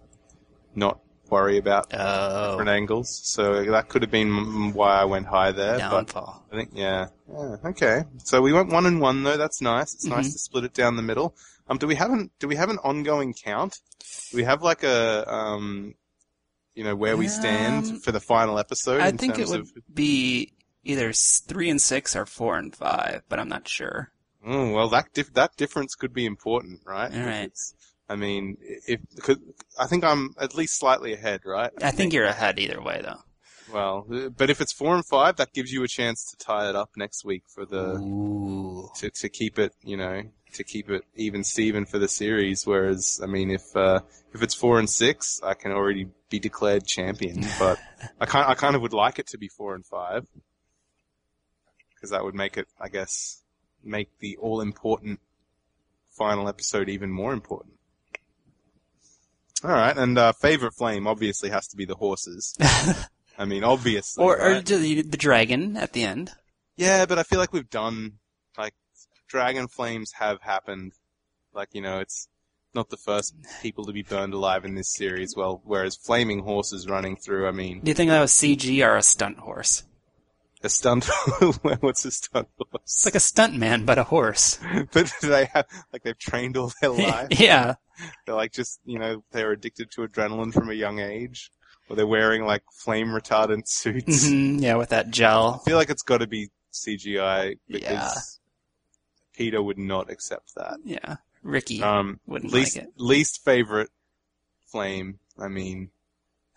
Speaker 2: not worry about
Speaker 1: Oh,
Speaker 2: different angles. So that could have been why I went high there. But
Speaker 1: downfall.
Speaker 2: I think, yeah. yeah. Okay. So we went one and one though. That's nice. It's nice
Speaker 1: Mhm.
Speaker 2: to split it down the middle. Um, do we have an, do we have an ongoing count? Do we have like a, um, you know, where we
Speaker 1: Um,
Speaker 2: stand for the final episode?
Speaker 1: I
Speaker 2: in
Speaker 1: think it would
Speaker 2: of,
Speaker 1: be either three and six or four and five, but I'm not sure.
Speaker 2: oh, well, that dif- that difference could be important, right?
Speaker 1: All right.
Speaker 2: I mean, if, cause I think I'm at least slightly ahead, right?
Speaker 1: I think you're ahead either way, though.
Speaker 2: Well, but if it's four and five, that gives you a chance to tie it up next week for the,
Speaker 1: Ooh.
Speaker 2: to to keep it, you know, to keep it even Steven for the series. Whereas, I mean, if uh, if it's four and six, I can already be declared champion. (laughs) But I kind I kind of would like it to be four and five because that would make it, I guess, make the all important final episode even more important. All right, and uh, favorite flame obviously has to be the horses. (laughs) I mean, obviously,
Speaker 1: Or, or the, the dragon at the end.
Speaker 2: Yeah, but I feel like we've done like dragon flames have happened. Like you know, it's not the first people to be burned alive in this series. Well, whereas flaming horses running through, I mean,
Speaker 1: Do you think that was CG or a stunt horse?
Speaker 2: a stunt. (laughs) what's a stunt horse?
Speaker 1: It's like a stunt man, but a horse. (laughs)
Speaker 2: but they have like they've trained all their life. (laughs)
Speaker 1: yeah.
Speaker 2: They're like just you know they're addicted to adrenaline from a young age, or they're wearing like flame retardant suits.
Speaker 1: hmm Yeah, with that gel.
Speaker 2: I feel like it's got to be CGI because
Speaker 1: Yeah.
Speaker 2: Peter would not accept that.
Speaker 1: Yeah. Ricky
Speaker 2: Um,
Speaker 1: wouldn't
Speaker 2: least
Speaker 1: like it.
Speaker 2: least favorite flame. I mean,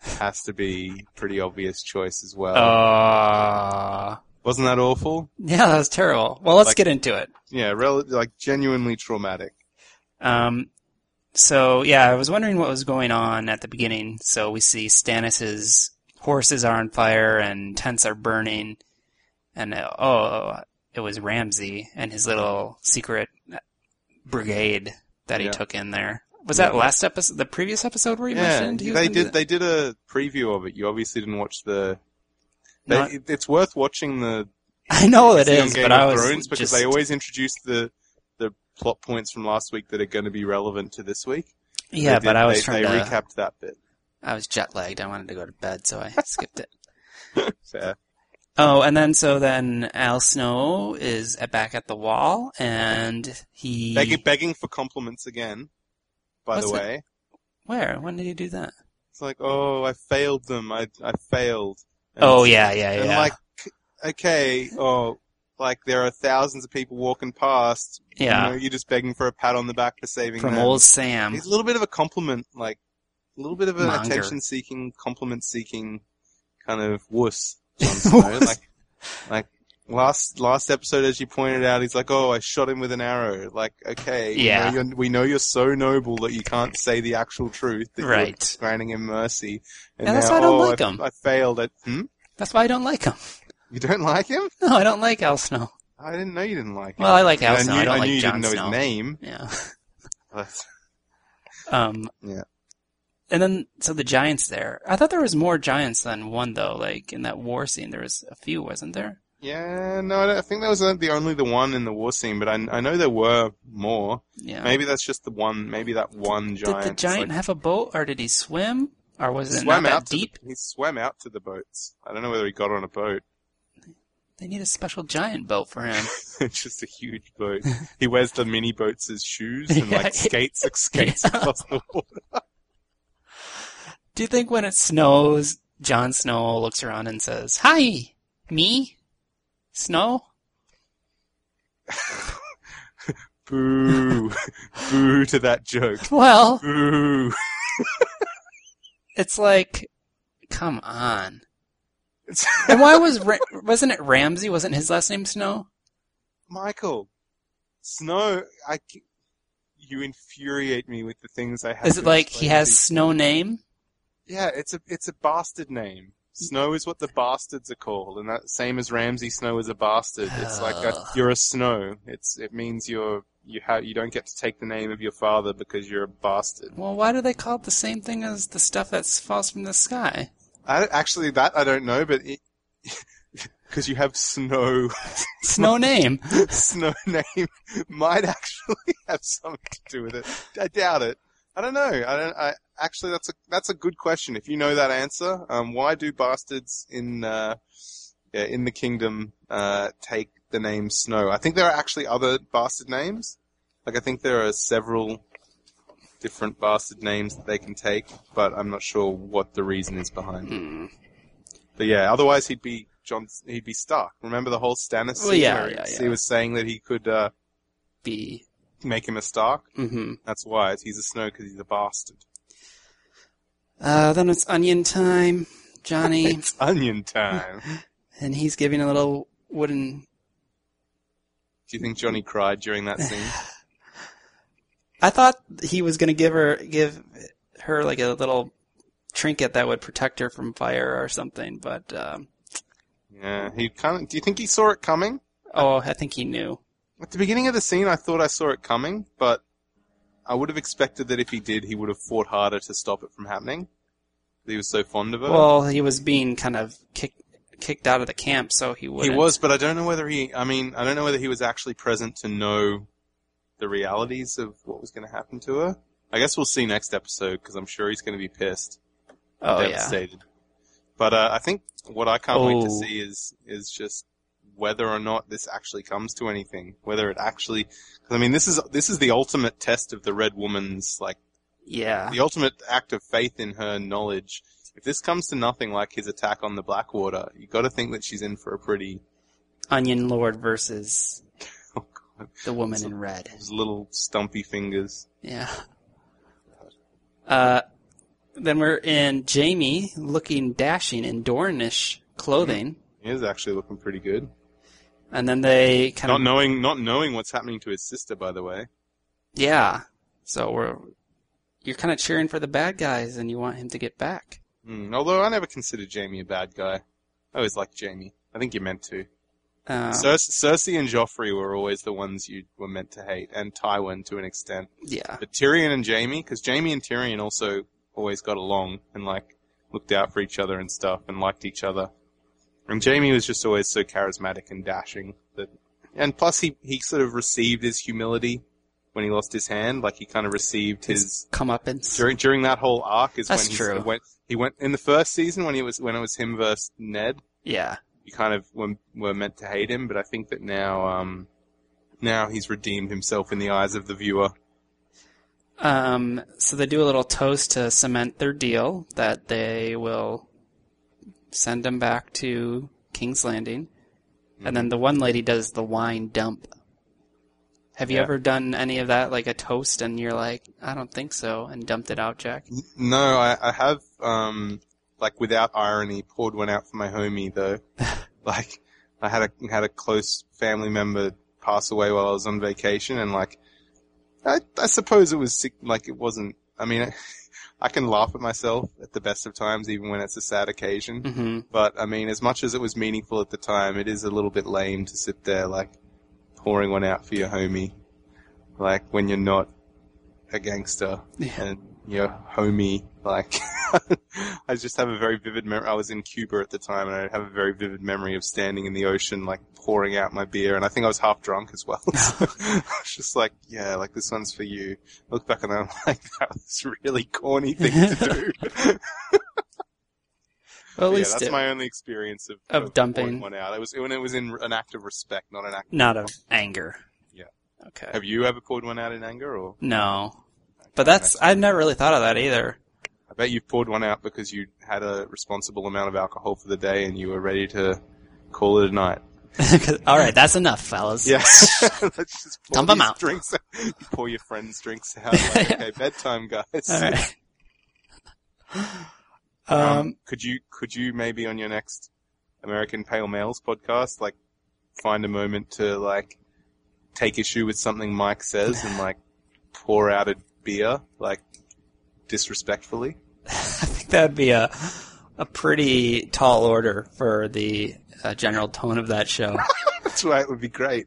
Speaker 2: has to be pretty obvious choice as well.
Speaker 1: Uh,
Speaker 2: Wasn't that awful?
Speaker 1: yeah, that was terrible. Well, let's
Speaker 2: Like-
Speaker 1: get into it.
Speaker 2: Yeah, rel- like genuinely traumatic.
Speaker 1: Um, so yeah, I was wondering what was going on at the beginning. So we see Stannis's horses are on fire and tents are burning, and uh, oh, it was Ramsay and his little secret brigade that he
Speaker 2: Yeah.
Speaker 1: took in there. Was that last episode, the previous episode where you
Speaker 2: Yeah,
Speaker 1: mentioned he
Speaker 2: they did.
Speaker 1: that?
Speaker 2: They did a preview of it. You obviously didn't watch the. They,
Speaker 1: Not-
Speaker 2: it- it's worth watching the. (laughs)
Speaker 1: I know it
Speaker 2: see Game
Speaker 1: but I was
Speaker 2: Thrones because
Speaker 1: just
Speaker 2: they always introduce the the plot points from last week that are going to be relevant to this week.
Speaker 1: yeah,
Speaker 2: They
Speaker 1: but I was
Speaker 2: they,
Speaker 1: trying
Speaker 2: they
Speaker 1: to.
Speaker 2: recapped that bit.
Speaker 1: I was jet lagged. I wanted to go to bed, so I (laughs) skipped it.
Speaker 2: Fair.
Speaker 1: Oh, and then so then Al Snow is at, back at the wall, and he
Speaker 2: Begging, begging for compliments again. By
Speaker 1: What's
Speaker 2: the
Speaker 1: it-
Speaker 2: way,
Speaker 1: where? When did he do that?
Speaker 2: it's like, oh, I failed them. I I failed. And
Speaker 1: Oh yeah, yeah,
Speaker 2: And
Speaker 1: yeah.
Speaker 2: like, okay, oh, like there are thousands of people walking past.
Speaker 1: Yeah.
Speaker 2: You know, you're just begging for a pat on the back for saving
Speaker 1: From
Speaker 2: them.
Speaker 1: old Sam.
Speaker 2: He's a little bit of a compliment, like a little bit of an attention-seeking, compliment-seeking kind of wuss. Snow. (laughs) like, like last last episode, as you pointed out, he's like, "Oh, I shot him with an arrow." Like, okay, we
Speaker 1: Yeah.
Speaker 2: know you're, we know you're so noble that you can't say the actual truth. That
Speaker 1: Right.
Speaker 2: You're granting him mercy. And
Speaker 1: that's
Speaker 2: now,
Speaker 1: why I don't
Speaker 2: oh,
Speaker 1: like
Speaker 2: I,
Speaker 1: him.
Speaker 2: I failed at. Hmm?
Speaker 1: That's why I don't like him.
Speaker 2: You don't like him?
Speaker 1: No, I don't like Al Snow.
Speaker 2: I didn't know you didn't like him.
Speaker 1: Well, I like Al Snow.
Speaker 2: I knew,
Speaker 1: I don't
Speaker 2: I
Speaker 1: like
Speaker 2: knew you
Speaker 1: Jon
Speaker 2: didn't know
Speaker 1: Snow.
Speaker 2: his name.
Speaker 1: Yeah. (laughs) Um.
Speaker 2: Yeah.
Speaker 1: And then so the giants there. I thought there was more giants than one though. Like in that war scene, there was a few, wasn't there?
Speaker 2: Yeah, no, I think that was uh, the only the one in the war scene, but I, I know there were more.
Speaker 1: Yeah.
Speaker 2: Maybe that's just the one. Maybe that one giant.
Speaker 1: Did the giant
Speaker 2: like,
Speaker 1: have a boat, or did he swim, or was it
Speaker 2: swam
Speaker 1: not that deep?
Speaker 2: The, he swam out to the boats. I don't know whether he got on a boat.
Speaker 1: They need a special giant boat for him.
Speaker 2: it's (laughs) just a huge boat. He wears the mini boats as shoes and (laughs)
Speaker 1: Yeah.
Speaker 2: like skates (laughs) skates
Speaker 1: Yeah.
Speaker 2: across the water.
Speaker 1: Do you think when it snows, Jon Snow looks around and says, "Hi, me, Snow"? (laughs)
Speaker 2: Boo, boo to that joke.
Speaker 1: Well,
Speaker 2: Boo. (laughs)
Speaker 1: it's like, come on. (laughs) And why was Ra- wasn't it Ramsay? Wasn't his last name Snow?
Speaker 2: Michael, Snow, I, You infuriate me with the things I have.
Speaker 1: Is it like he has. Snow name?
Speaker 2: Yeah, it's a it's a bastard name. Snow is what the bastards are called, and that same as Ramsay Snow is a bastard. It's like a, (sighs) you're a Snow. It's it means you're you have you don't get to take the name of your father because you're a bastard.
Speaker 1: Well, why do they call it the same thing as the stuff that falls from the sky?
Speaker 2: I, actually, that I don't know, but because (laughs) you have Snow,
Speaker 1: Snow (laughs) name.
Speaker 2: Snow name (laughs) might actually have something to do with it. I doubt it. I don't know. I don't. I actually that's a that's a good question. If you know that answer, um, why do bastards in uh, yeah, in the kingdom uh, take the name Snow? I think there are actually other bastard names. Like I think there are several different bastard names that they can take, but I'm not sure what the reason is behind. it.
Speaker 1: Hmm.
Speaker 2: But yeah, otherwise he'd be Jon. He'd be Stark. Remember the whole Stannis?
Speaker 1: Well,
Speaker 2: scene
Speaker 1: yeah, yeah,
Speaker 2: He was saying that he could uh,
Speaker 1: Be.
Speaker 2: Make him a Stark.
Speaker 1: hmm
Speaker 2: That's why he's a Snow because he's a bastard.
Speaker 1: Uh, then it's onion time. Johnny, (laughs)
Speaker 2: It's onion time. (laughs)
Speaker 1: and he's giving a little wooden.
Speaker 2: Do you think Johnny cried during that scene? (sighs)
Speaker 1: I thought he was gonna give her give her like a little trinket that would protect her from fire or something, but um,
Speaker 2: yeah, he kind of. Do you think he saw it coming?
Speaker 1: oh, I think he knew.
Speaker 2: At the beginning of the scene, I thought I saw it coming, but I would have expected that if he did, he would have fought harder to stop it from happening. He was so fond of her.
Speaker 1: Well, he was being kind of kick, kicked out of the camp, so he would.
Speaker 2: He was, but I don't know whether he. I mean, I don't know whether he was actually present to know the realities of what was going to happen to her. I guess we'll see next episode because I'm sure he's going to be pissed,
Speaker 1: Oh yeah.
Speaker 2: devastated. But uh, I think what I can't wait to
Speaker 1: Oh.
Speaker 2: see is is just whether or not this actually comes to anything. Whether it actually, 'cause, I mean, this is this is the ultimate test of the Red Woman's like
Speaker 1: Yeah.
Speaker 2: the ultimate act of faith in her knowledge. If this comes to nothing like his attack on the Blackwater, you got to think that she's in for a pretty
Speaker 1: Onion Lord versus (laughs)
Speaker 2: oh god,
Speaker 1: the woman in red.
Speaker 2: those little stumpy fingers.
Speaker 1: Yeah. Uh, then we're in Jaime looking dashing in Dornish clothing,
Speaker 2: He is actually looking pretty good.
Speaker 1: And then they kind
Speaker 2: Not
Speaker 1: of
Speaker 2: knowing, not knowing what's happening to his sister, by the way.
Speaker 1: yeah. So we're you're kind of cheering for the bad guys, and you want him to get back.
Speaker 2: Hmm, although I never considered Jaime a bad guy. I always liked Jaime. I think you're meant to.
Speaker 1: Uh,
Speaker 2: Cer- Cersei and Joffrey were always the ones you were meant to hate, and Tywin to an extent.
Speaker 1: yeah.
Speaker 2: But Tyrion and Jaime, because Jaime and Tyrion also always got along and like looked out for each other and stuff and liked each other. And Jaime was just always so charismatic and dashing that, and plus he he sort of received his humility when he lost his hand. Like he kind of received his
Speaker 1: Comeuppance.
Speaker 2: during during that whole arc is
Speaker 1: That's
Speaker 2: when he
Speaker 1: true.
Speaker 2: sort of went. He went in the first season when he was when it was him versus Ned.
Speaker 1: Yeah.
Speaker 2: You kind of were, were meant to hate him, but I think that now um now he's redeemed himself in the eyes of the viewer.
Speaker 1: Um, so they do a little toast to cement their deal that they will send them back to King's Landing. And then the one lady does the wine dump. Have you
Speaker 2: Yeah.
Speaker 1: ever done any of that, like a toast, and you're like, I don't think so, and dumped it out, Jack?
Speaker 2: No, I, I have, um, like without irony, poured one out for my homie though. (laughs) like, I had a had a close family member pass away while I was on vacation, and like, I, I suppose it was sick, like it wasn't. I mean, I can laugh at myself at the best of times, even when it's a sad occasion.
Speaker 1: hmm
Speaker 2: But I mean, as much as it was meaningful at the time, it is a little bit lame to sit there like pouring one out for your homie, like when you're not a gangster
Speaker 1: Yeah.
Speaker 2: and your homie. Like, (laughs) I just have a very vivid memory. I was in Cuba at the time, and I have a very vivid memory of standing in the ocean, like pouring out my beer, and I think I was half drunk as well. (laughs) So I was just like, yeah, like this one's for you. I look back and I'm (laughs) like, that was a really corny thing to do.
Speaker 1: Well, at
Speaker 2: yeah,
Speaker 1: least
Speaker 2: that's
Speaker 1: it,
Speaker 2: my only experience of,
Speaker 1: Of
Speaker 2: pouring
Speaker 1: dumping.
Speaker 2: one out. It was when it was in an act of respect, not an act.
Speaker 1: not of anger.
Speaker 2: Yeah.
Speaker 1: Okay.
Speaker 2: Have you ever poured one out in anger, or
Speaker 1: No. But that's, I've never really thought of that either.
Speaker 2: I bet you've poured one out because you had a responsible amount of alcohol for the day and you were ready to call it a night. (laughs)
Speaker 1: All right, that's enough, fellas.
Speaker 2: Yeah, (laughs) (laughs) let's just pour
Speaker 1: Dump 'em
Speaker 2: these
Speaker 1: out.
Speaker 2: Drinks. You pour your friends' drinks out. Like, okay, bedtime, guys.
Speaker 1: All right. Um,
Speaker 2: could you could you maybe on your next American Pale Males podcast like find a moment to like take issue with something Mike says and like pour out a beer like disrespectfully? (laughs)
Speaker 1: I think that'd be a a pretty tall order for the uh, general tone of that show. (laughs)
Speaker 2: That's why it would be great.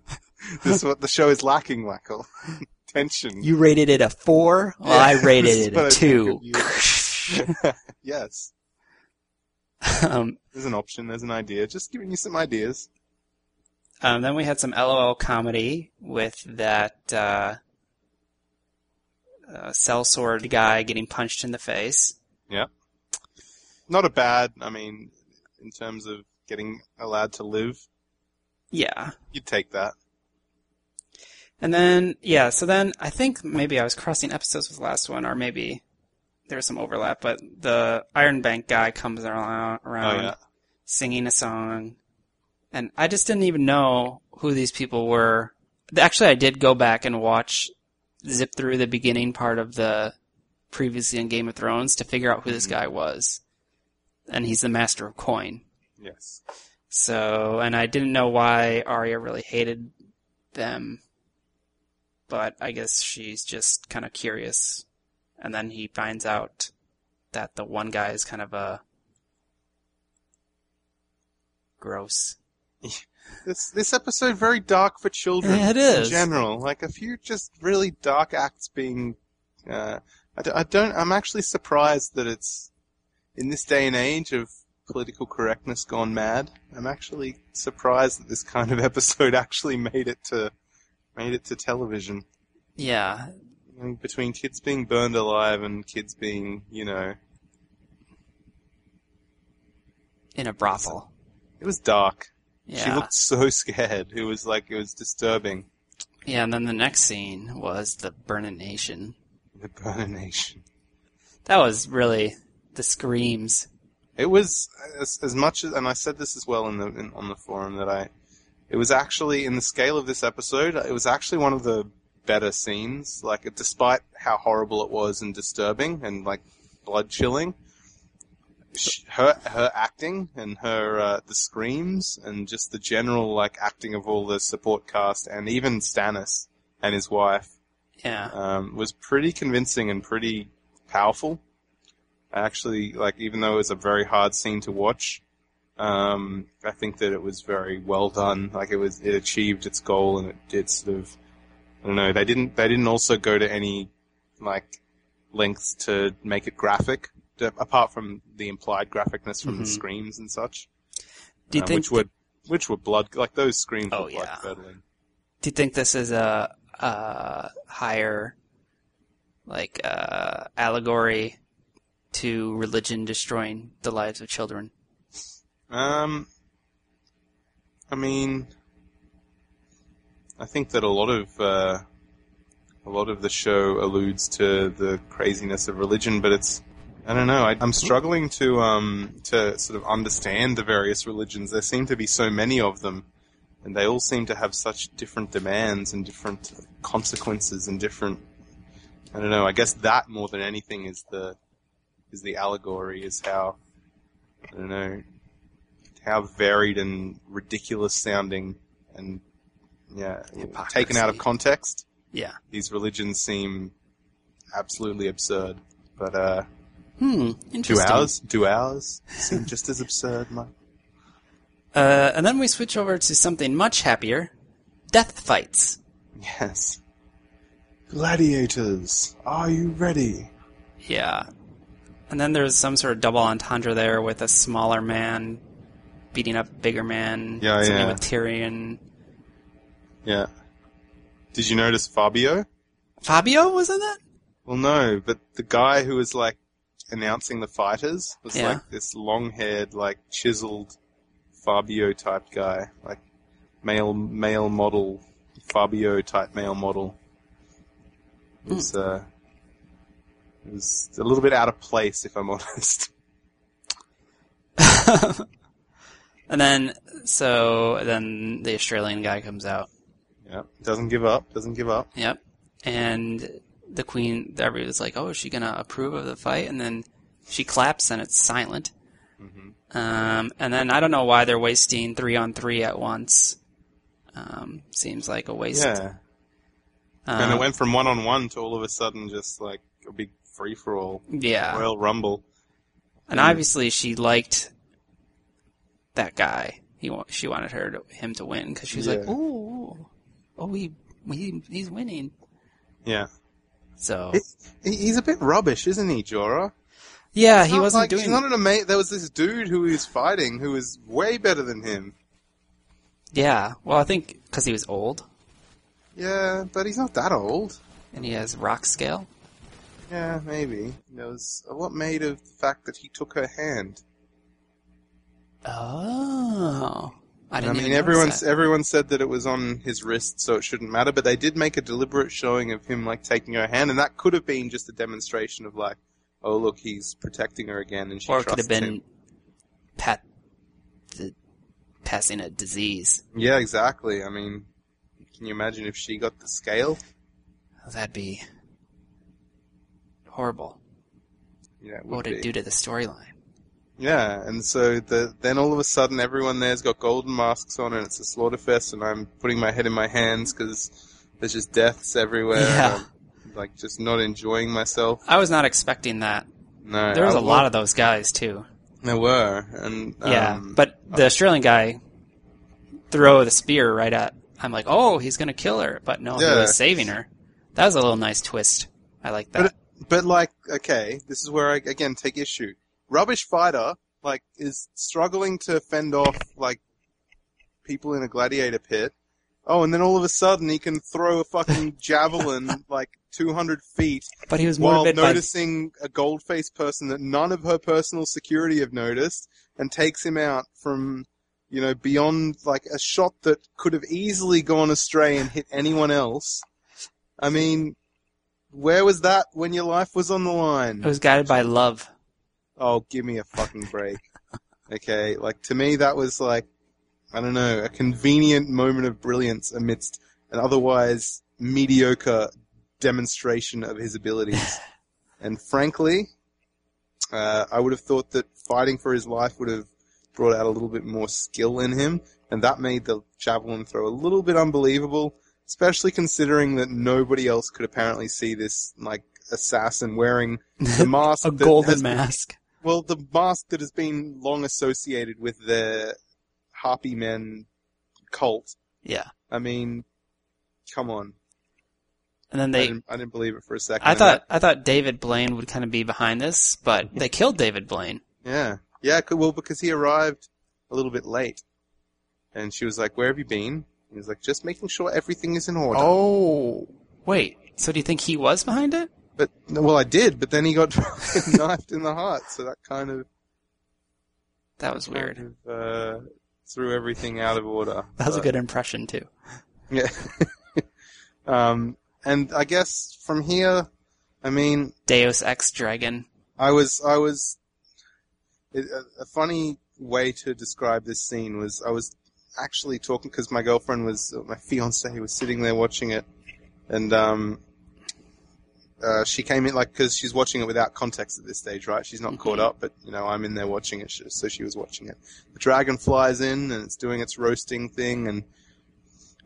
Speaker 2: This is what the show is lacking, Michael. (laughs) Tension.
Speaker 1: You rated it a four, well, I
Speaker 2: Yeah, this
Speaker 1: rated it a
Speaker 2: I
Speaker 1: two.
Speaker 2: yes.
Speaker 1: um,
Speaker 2: There's an option, there's an idea. Just giving you some ideas.
Speaker 1: um, then we had some LOL comedy with that uh, uh, sellsword guy getting punched in the face. Yeah.
Speaker 2: Not a bad, I mean, in terms of getting allowed to live,
Speaker 1: Yeah.
Speaker 2: you'd take that.
Speaker 1: And then, yeah, so then I think maybe I was crossing episodes with the last one, or maybe there was some overlap, but the Iron Bank guy comes around,
Speaker 2: Oh yeah.
Speaker 1: singing a song, and I just didn't even know who these people were. Actually, I did go back and watch, zip through the beginning part of the previously in Game of Thrones to figure out who this mm-hmm. guy was. And he's the master of coin.
Speaker 2: Yes.
Speaker 1: So, and I didn't know why Arya really hated them, but I guess she's just kind of curious. And then he finds out that the one guy is kind of a gross. (laughs)
Speaker 2: This this episode very dark for children.
Speaker 1: Yeah, it is.
Speaker 2: in general. Like a few just really dark acts being. Uh, I, d- I don't. I'm actually surprised that it's in this day and age of political correctness gone mad. I'm actually surprised that this kind of (laughs) episode actually made it to made it to television.
Speaker 1: Yeah,
Speaker 2: I mean, between kids being burned alive and kids being, you know,
Speaker 1: in a brothel.
Speaker 2: it was dark.
Speaker 1: Yeah.
Speaker 2: She looked so (laughs) scared. It was like it was disturbing.
Speaker 1: Yeah, and then the next scene was the Burning Nation.
Speaker 2: The Burner Nation.
Speaker 1: That was really the screams.
Speaker 2: It was as, as much as, and I said this as well in the in, on the forum that I, it was actually in the scale of this episode, it was actually one of the better scenes. Like, despite how horrible it was and disturbing and like blood chilling, her her acting and her uh, the screams and just the general like acting of all the support cast and even Stannis and his wife
Speaker 1: Yeah.
Speaker 2: um, was pretty convincing and pretty powerful. I actually, like, even though it was a very hard scene to watch, um, I think that it was very well done. Like, it was, it achieved its goal and it did sort of, I don't know, they didn't, they didn't also go to any, like, lengths to make it graphic, apart from the implied graphicness from the
Speaker 1: Mhm.
Speaker 2: screams and such,
Speaker 1: Do you
Speaker 2: uh,
Speaker 1: think?
Speaker 2: which were, which were blood, like those screams
Speaker 1: Oh,
Speaker 2: were
Speaker 1: yeah.
Speaker 2: curdling.
Speaker 1: do you think this is a, a higher, like, uh, allegory to religion destroying the lives of children?
Speaker 2: Um, I mean, I think that a lot of uh, a lot of the show alludes to the craziness of religion, but it's I don't know. I, I'm struggling to um to sort of understand the various religions. There seem to be so many of them, and they all seem to have such different demands and different consequences and different. I don't know. I guess that more than anything is the is the allegory. Is how I don't know how varied and ridiculous sounding and yeah taken out of context
Speaker 1: Yeah.
Speaker 2: these religions seem absolutely absurd but uh
Speaker 1: Hmm.
Speaker 2: do
Speaker 1: Interesting.
Speaker 2: ours do ours seem just as absurd Mike?
Speaker 1: Uh, and then we switch over to something much happier: death fights.
Speaker 2: yes gladiators are you ready
Speaker 1: Yeah. And then there's some sort of double entendre there with a smaller man beating up a bigger man.
Speaker 2: Yeah,
Speaker 1: something
Speaker 2: yeah.
Speaker 1: with Tyrion.
Speaker 2: yeah did you notice Fabio
Speaker 1: Fabio was in that?
Speaker 2: well no but the guy who was like announcing the fighters was
Speaker 1: Yeah.
Speaker 2: like this long-haired like chiseled Fabio type guy like male male model Fabio type male model it was uh it was a little bit out of place if I'm (laughs) honest (laughs)
Speaker 1: And then, so then the Australian guy comes out.
Speaker 2: yeah doesn't give up doesn't give up
Speaker 1: Yep. And the queen, everybody's like, oh, is she gonna approve of the fight? And then she claps and it's silent. Um, and then I don't know why they're wasting three on three at once. Um, seems like a waste.
Speaker 2: yeah
Speaker 1: Um,
Speaker 2: and it went from one on one to all of a sudden just like a big free for all
Speaker 1: yeah.
Speaker 2: Royal Rumble
Speaker 1: And obviously she liked that guy. He she wanted her to, him to win because she's like,
Speaker 2: Yeah.
Speaker 1: ooh, oh, he, he he's winning.
Speaker 2: yeah
Speaker 1: So
Speaker 2: He- he's a bit rubbish isn't he Jorah
Speaker 1: yeah,
Speaker 2: It's
Speaker 1: he wasn't
Speaker 2: like,
Speaker 1: doing.
Speaker 2: He's not an ama- There was this dude who he was fighting who was way better than him.
Speaker 1: yeah, well, I think because he was old
Speaker 2: Yeah, but he's not that old.
Speaker 1: and he has greyscale.
Speaker 2: Yeah, maybe. There was a lot made of the fact that he took her hand.
Speaker 1: Oh, I
Speaker 2: I, mean,
Speaker 1: even
Speaker 2: everyone
Speaker 1: that.
Speaker 2: everyone said that it was on his wrist, so it shouldn't matter. But they did make a deliberate showing of him like taking her hand, and that could have been just a demonstration of like, oh look, he's protecting her again, and she
Speaker 1: or it could have been
Speaker 2: him.
Speaker 1: pat the, passing a disease.
Speaker 2: Yeah, exactly. I mean, can you imagine if she got the scale?
Speaker 1: Oh, that'd be horrible.
Speaker 2: Yeah, it
Speaker 1: What would
Speaker 2: be.
Speaker 1: it do to the storyline?
Speaker 2: Yeah, and so the, then all of a sudden everyone there's got golden masks on and it's a slaughterfest and I'm putting my head in my hands because there's just deaths everywhere.
Speaker 1: Yeah.
Speaker 2: like just not enjoying myself.
Speaker 1: I was not expecting that.
Speaker 2: No,
Speaker 1: There was
Speaker 2: a
Speaker 1: a lot of those guys too.
Speaker 2: There were, and
Speaker 1: Yeah,
Speaker 2: um,
Speaker 1: but the Australian guy throw the spear right at. I'm like, oh, he's gonna kill her, but no, he was saving her. That was a little nice twist. I like that.
Speaker 2: But but like okay, this is where I again take issue. Rubbish fighter like is struggling to fend off like people in a gladiator pit. Oh, and then all of a sudden he can throw a fucking (laughs) javelin like 200 feet
Speaker 1: But he was
Speaker 2: while
Speaker 1: motivated by
Speaker 2: noticing a gold-faced person that none of her personal security have noticed and takes him out from, you know, beyond like a shot that could have easily gone astray and hit anyone else. I mean, where was that when your life was on the line?
Speaker 1: it was guided by love.
Speaker 2: Oh, give me a fucking break. okay, like to me that was like, I don't know, a convenient moment of brilliance amidst an otherwise mediocre demonstration of his abilities. (laughs) and frankly, uh, I would have thought that fighting for his life would have brought out a little bit more skill in him, and that made the javelin throw a little bit unbelievable, especially considering that nobody else could apparently see this like assassin wearing the (laughs) mask
Speaker 1: A golden mask.
Speaker 2: Well, the mask that has been long associated with the Harpy Men cult.
Speaker 1: Yeah.
Speaker 2: I mean, come on.
Speaker 1: And then
Speaker 2: I,
Speaker 1: they
Speaker 2: didn't, I didn't believe it for a second.
Speaker 1: I thought I thought David Blaine would kind of be behind this, but (laughs) they killed David Blaine.
Speaker 2: yeah. Yeah, well, because he arrived a little bit late. And she was like, where have you been? He was like, just making sure everything is in order.
Speaker 1: Oh. Wait. So do you think he was behind it?
Speaker 2: But, well, I did, but then he got (laughs) knifed in the heart, so that kind of,
Speaker 1: That was weird.
Speaker 2: kind of uh, threw everything out of order.
Speaker 1: That was a good impression too.
Speaker 2: Yeah. (laughs) um, and I guess from here, I mean,
Speaker 1: Deus Ex Dragon.
Speaker 2: I was, I was, it, a, a funny way to describe this scene was I was actually talking because my girlfriend was, my fiance he was sitting there watching it, and um, uh, she came in like because she's watching it without context at this stage, right? She's not caught up, but you know I'm in there watching it, so she was watching it. The dragon flies in and it's doing its roasting thing, and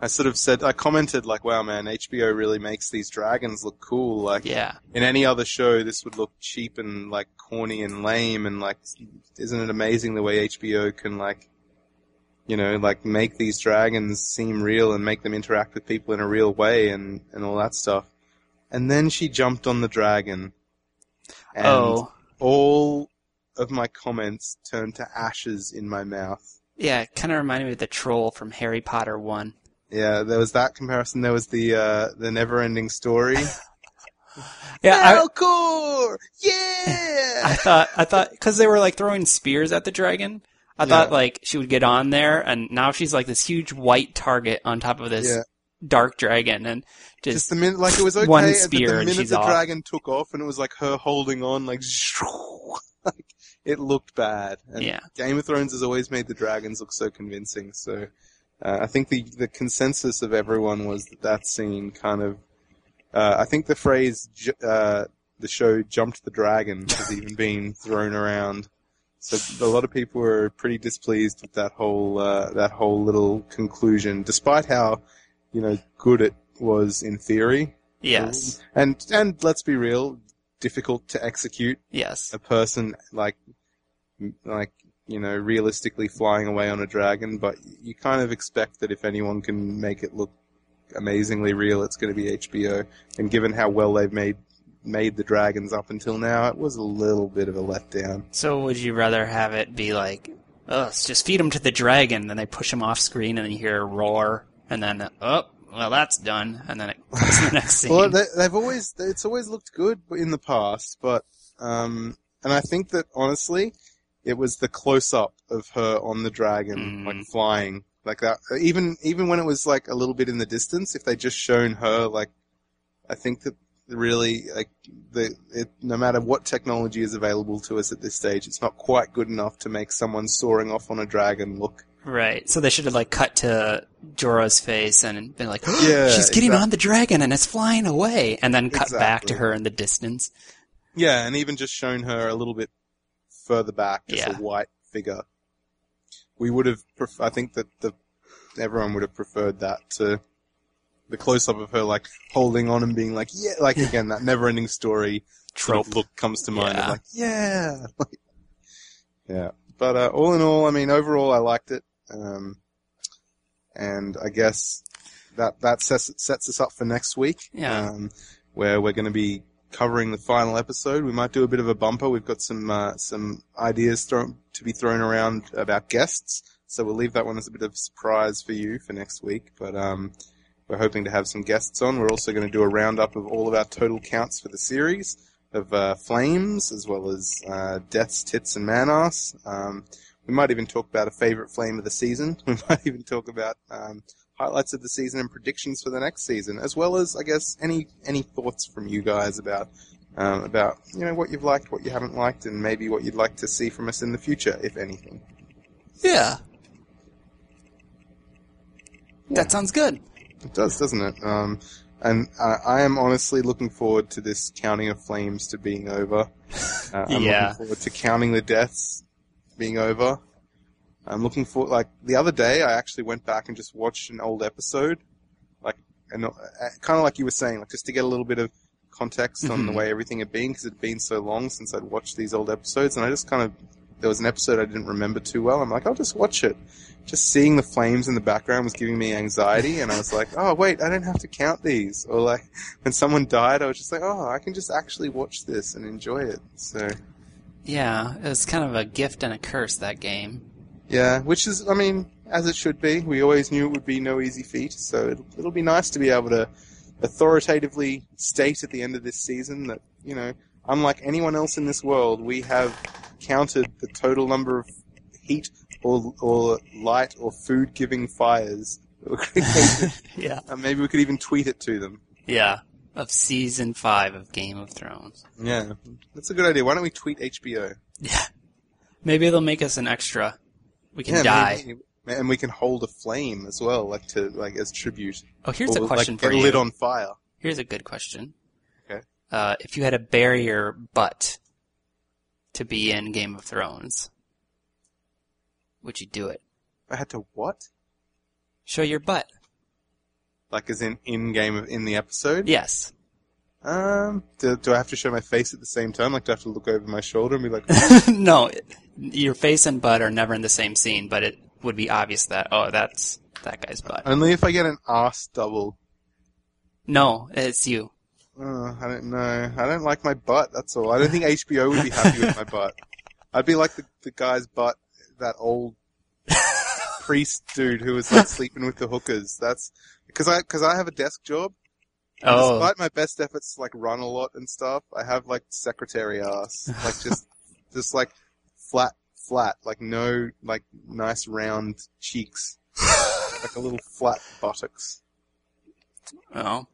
Speaker 2: I sort of said, I commented like, "Wow, man, HBO really makes these dragons look cool." Like,
Speaker 1: Yeah.
Speaker 2: in any other show, this would look cheap and like corny and lame. And like, isn't it amazing the way HBO can like, you know, like make these dragons seem real and make them interact with people in a real way and and all that stuff. And then she jumped on the dragon, and
Speaker 1: oh.
Speaker 2: all of my comments turned to ashes in my mouth.
Speaker 1: Yeah, it kind of reminded me of the troll from Harry Potter 1.
Speaker 2: Yeah, there was that comparison. There was the uh, the never-ending story. (laughs)
Speaker 1: Yeah, I,
Speaker 2: Yeah!
Speaker 1: I thought, I thought, cause they were like throwing spears at the dragon. I thought like she would get on there and now she's like this huge white target on top of this
Speaker 2: Yeah.
Speaker 1: Dark dragon and just,
Speaker 2: Just the minute, like it was (laughs) okay.
Speaker 1: One spear
Speaker 2: the
Speaker 1: and
Speaker 2: minute
Speaker 1: she's
Speaker 2: the
Speaker 1: off.
Speaker 2: dragon took off, and it was like her holding on, like, (laughs) like it looked bad. And
Speaker 1: Yeah.
Speaker 2: Game of Thrones has always made the dragons look so convincing. So uh, I think the the consensus of everyone was that that scene kind of. Uh, I think the phrase uh, "the show jumped the dragon" has (laughs) even been thrown around. So a lot of people were pretty displeased with that whole uh, that whole little conclusion, despite how you know good it was in theory.
Speaker 1: yes,
Speaker 2: And and let's be real, difficult to execute
Speaker 1: yes.
Speaker 2: a person like like you know realistically flying away on a dragon, but you kind of expect that if anyone can make it look amazingly real, it's going to be HBO. And given how well they've made made the dragons up until now, it was a little bit of a letdown.
Speaker 1: So would you rather have it be like, oh, let's just feed them to the dragon, then they push him off screen and then you hear a roar, and then, oh, well, that's done, and then it (laughs) goes the next (laughs) scene.
Speaker 2: Well, they, they've always it's always looked good in the past, but um, and I think that honestly, it was the close up of her on the dragon,
Speaker 1: Mm.
Speaker 2: like flying, like that. Even even when it was like a little bit in the distance, if they just shown her, like, I think that really like the it, no matter what technology is available to us at this stage, it's not quite good enough to make someone soaring off on a dragon look.
Speaker 1: Right. So they should have like cut to Jorah's face and been like, (gasps)
Speaker 2: Yeah,
Speaker 1: she's getting
Speaker 2: exact-
Speaker 1: on the dragon and it's flying away, and then cut back to her in the distance.
Speaker 2: Yeah, and even just shown her a little bit further back, just
Speaker 1: Yeah.
Speaker 2: a white figure. We would have, pref- I think that the everyone would have preferred that to the close up of her like holding on and being like, yeah, like again that never-ending story sort of
Speaker 1: Trope.
Speaker 2: look comes to mind
Speaker 1: Yeah.
Speaker 2: like, yeah, (laughs) like, yeah. But uh, all in all, I mean, overall, I liked it, um, and I guess that that sets sets us up for next week,
Speaker 1: Yeah.
Speaker 2: um, where we're going to be covering the final episode. We might do a bit of a bumper. We've got some uh, some ideas thrown, to be thrown around about guests, so we'll leave that one as a bit of a surprise for you for next week. But um, we're hoping to have some guests on. We're also going to do a roundup of all of our total counts for the series of uh, flames, as well as uh, deaths, tits, and man ass. Um, we might even talk about a favorite flame of the season. (laughs) We might even talk about um, highlights of the season and predictions for the next season, as well as I guess any any thoughts from you guys about um, about you know what you've liked, what you haven't liked, and maybe what you'd like to see from us in the future, if anything.
Speaker 1: Yeah. That sounds good.
Speaker 2: It does, doesn't it? Um, and uh, I am honestly looking forward to this counting of flames to being over. Uh, I'm (laughs)
Speaker 1: Yeah.
Speaker 2: looking forward to counting the deaths being over. I'm looking for like the other day. I actually went back and just watched an old episode, like and uh, kind of like you were saying, like just to get a little bit of context on the
Speaker 1: Mhm.
Speaker 2: way everything had been because it had been so long since I'd watched these old episodes, and I just kind of there was an episode I didn't remember too well. I'm like, I'll just watch it. Just seeing the flames in the background was giving me anxiety, and I was like, oh wait, I don't have to count these. Or like when someone died, I was just like, oh, I can just actually watch this and enjoy it. So
Speaker 1: Yeah, it's kind of a gift and a curse that game.
Speaker 2: yeah, which is, I mean, as it should be. We always knew it would be no easy feat, so it'll, it'll be nice to be able to authoritatively state at the end of this season that you know, unlike anyone else in this world, we have counted the total number of heat or or light or food giving fires that were created. (laughs)
Speaker 1: Yeah.
Speaker 2: and maybe we could even tweet it to them.
Speaker 1: Yeah. Of season five of Game of Thrones.
Speaker 2: Yeah, that's a good idea. Why don't we tweet HBO?
Speaker 1: Yeah. Maybe they'll make us an extra. We can
Speaker 2: yeah,
Speaker 1: die.
Speaker 2: maybe. and we can hold a flame as well, like to like as tribute.
Speaker 1: Oh, here's
Speaker 2: Or,
Speaker 1: a question
Speaker 2: like,
Speaker 1: for
Speaker 2: get
Speaker 1: you.
Speaker 2: lit on fire.
Speaker 1: Here's a good question.
Speaker 2: Okay.
Speaker 1: Uh, if you had a barrier butt to be in Game of Thrones, would you do it?
Speaker 2: I had to what?
Speaker 1: Show your butt.
Speaker 2: Like as in in game in the episode?
Speaker 1: Yes.
Speaker 2: Um, do, do I have to show my face at the same time? Like, do I have to look over my shoulder and be like, (laughs)
Speaker 1: no, your face and butt are never in the same scene, but it would be obvious that, oh, that's that guy's butt.
Speaker 2: only if I get an ass double.
Speaker 1: No, it's you.
Speaker 2: Uh, I don't know. I don't like my butt. That's all. I don't think HBO would be happy with my butt. (laughs) I'd be like the, the guy's butt, that old (laughs) priest dude who was like sleeping with the hookers. That's because I because I have a desk job.
Speaker 1: Oh,
Speaker 2: Despite my best efforts to like run a lot and stuff, I have like secretary ass, (laughs) like just just like flat flat, like no like nice round cheeks, (laughs) like a little flat buttocks.
Speaker 1: oh.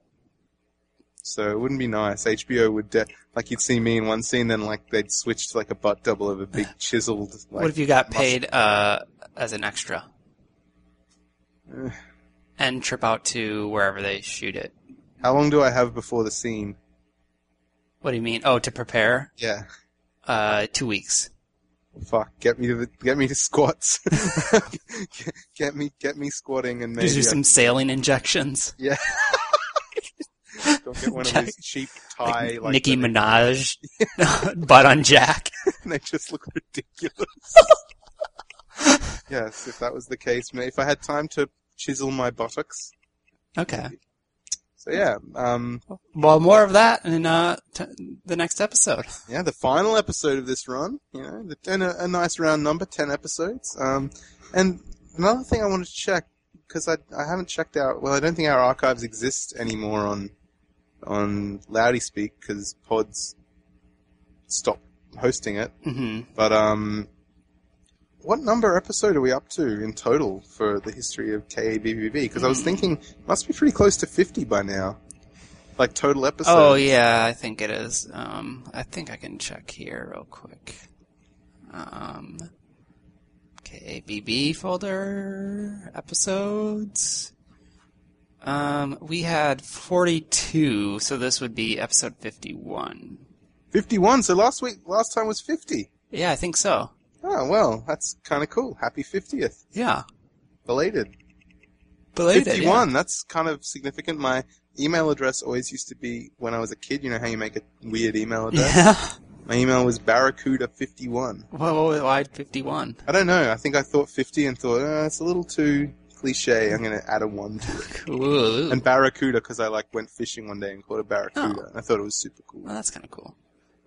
Speaker 2: So it wouldn't be nice. HBO would, de- like, you'd see me in one scene, then like they'd switch to like a butt double of a big (laughs) chiseled. Like,
Speaker 1: what if you got
Speaker 2: muscle-
Speaker 1: paid uh, as an extra
Speaker 2: Eh.
Speaker 1: And trip out to wherever they shoot it?
Speaker 2: How long do I have before the scene?
Speaker 1: What do you mean? Oh, to prepare?
Speaker 2: Yeah.
Speaker 1: Uh, two weeks.
Speaker 2: Fuck. Get me to the, get me to squats. get, (laughs) get me get me squatting and maybe
Speaker 1: Gives you
Speaker 2: I
Speaker 1: some saline injections. (laughs)
Speaker 2: Yeah. Don't get one of these cheap tie like,
Speaker 1: Nicki
Speaker 2: the-
Speaker 1: Minaj, (laughs) butt on Jack.
Speaker 2: and they just look ridiculous. yes, if that was the case, if I had time to chisel my buttocks.
Speaker 1: Okay.
Speaker 2: So yeah, um,
Speaker 1: Well, more of that in uh, t- the next episode. (laughs)
Speaker 2: yeah, the final episode of this run, you know, the, and a, a nice round number, ten episodes. Um, and another thing I wanted to check because I I haven't checked out. Well, I don't think our archives exist anymore on on Loudy Speak because Pods stopped hosting it.
Speaker 1: hmm
Speaker 2: But um, what number episode are we up to in total for the history of KABBB? Because I was thinking must be pretty close to fifty by now, like total episodes.
Speaker 1: Oh yeah, I think it is. Um, I think I can check here real quick. Um, KABB folder episodes. Um, we had forty-two, so this would be episode fifty-one.
Speaker 2: fifty-one. So last week, last time was fifty.
Speaker 1: Yeah, I think so.
Speaker 2: Oh well, that's kind of cool. Happy fiftieth,
Speaker 1: Yeah,
Speaker 2: belated.
Speaker 1: belated.
Speaker 2: Fifty-one. That's kind of significant. My email address always used to be when I was a kid. You know how you make a weird email (laughs) address.
Speaker 1: yeah.
Speaker 2: My email was barracuda51.
Speaker 1: Well, why fifty-one?
Speaker 2: I don't know. I think I thought 50 and thought, uh, it's a little too cliche. I'm going to add a one to it. (laughs)
Speaker 1: Cool.
Speaker 2: And barracuda because I like went fishing one day and caught a barracuda.
Speaker 1: Oh.
Speaker 2: And I thought it was super cool.
Speaker 1: well, that's kind of cool.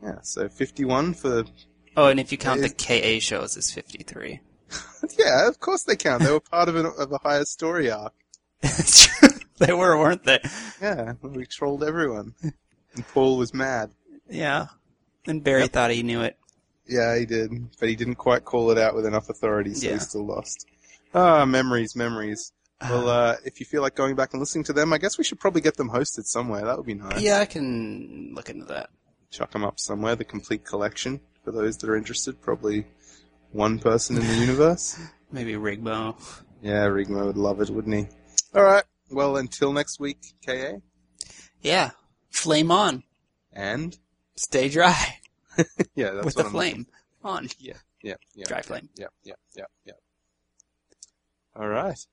Speaker 2: Yeah, so 51 for.
Speaker 1: Oh, and if you count the KA shows, it's 53. (laughs)
Speaker 2: Yeah, of course they count. They were part of, an, of a higher story arc. (laughs)
Speaker 1: they were, weren't they?
Speaker 2: Yeah, we trolled everyone. And Paul was mad.
Speaker 1: Yeah. And Barry thought he knew it.
Speaker 2: Yeah, he did, but he didn't quite call it out with enough authority, so
Speaker 1: Yeah.
Speaker 2: he still lost. Ah, memories, memories. Well, uh, if you feel like going back and listening to them, I guess we should probably get them hosted somewhere. That would be nice.
Speaker 1: Yeah, I can look into that.
Speaker 2: Chuck them up somewhere, the complete collection, for those that are interested. Probably one person in the universe. (laughs)
Speaker 1: Maybe Rigmo.
Speaker 2: Yeah, Rigmo would love it, wouldn't he? Alright, well, until next week, KA.
Speaker 1: Yeah. Flame on.
Speaker 2: And?
Speaker 1: Stay dry. (laughs)
Speaker 2: Yeah, that's
Speaker 1: with
Speaker 2: what
Speaker 1: the
Speaker 2: I'm
Speaker 1: flame on.
Speaker 2: Yeah, yeah, yeah.
Speaker 1: Dry flame.
Speaker 2: Yeah, yeah, yeah, yeah. Alright.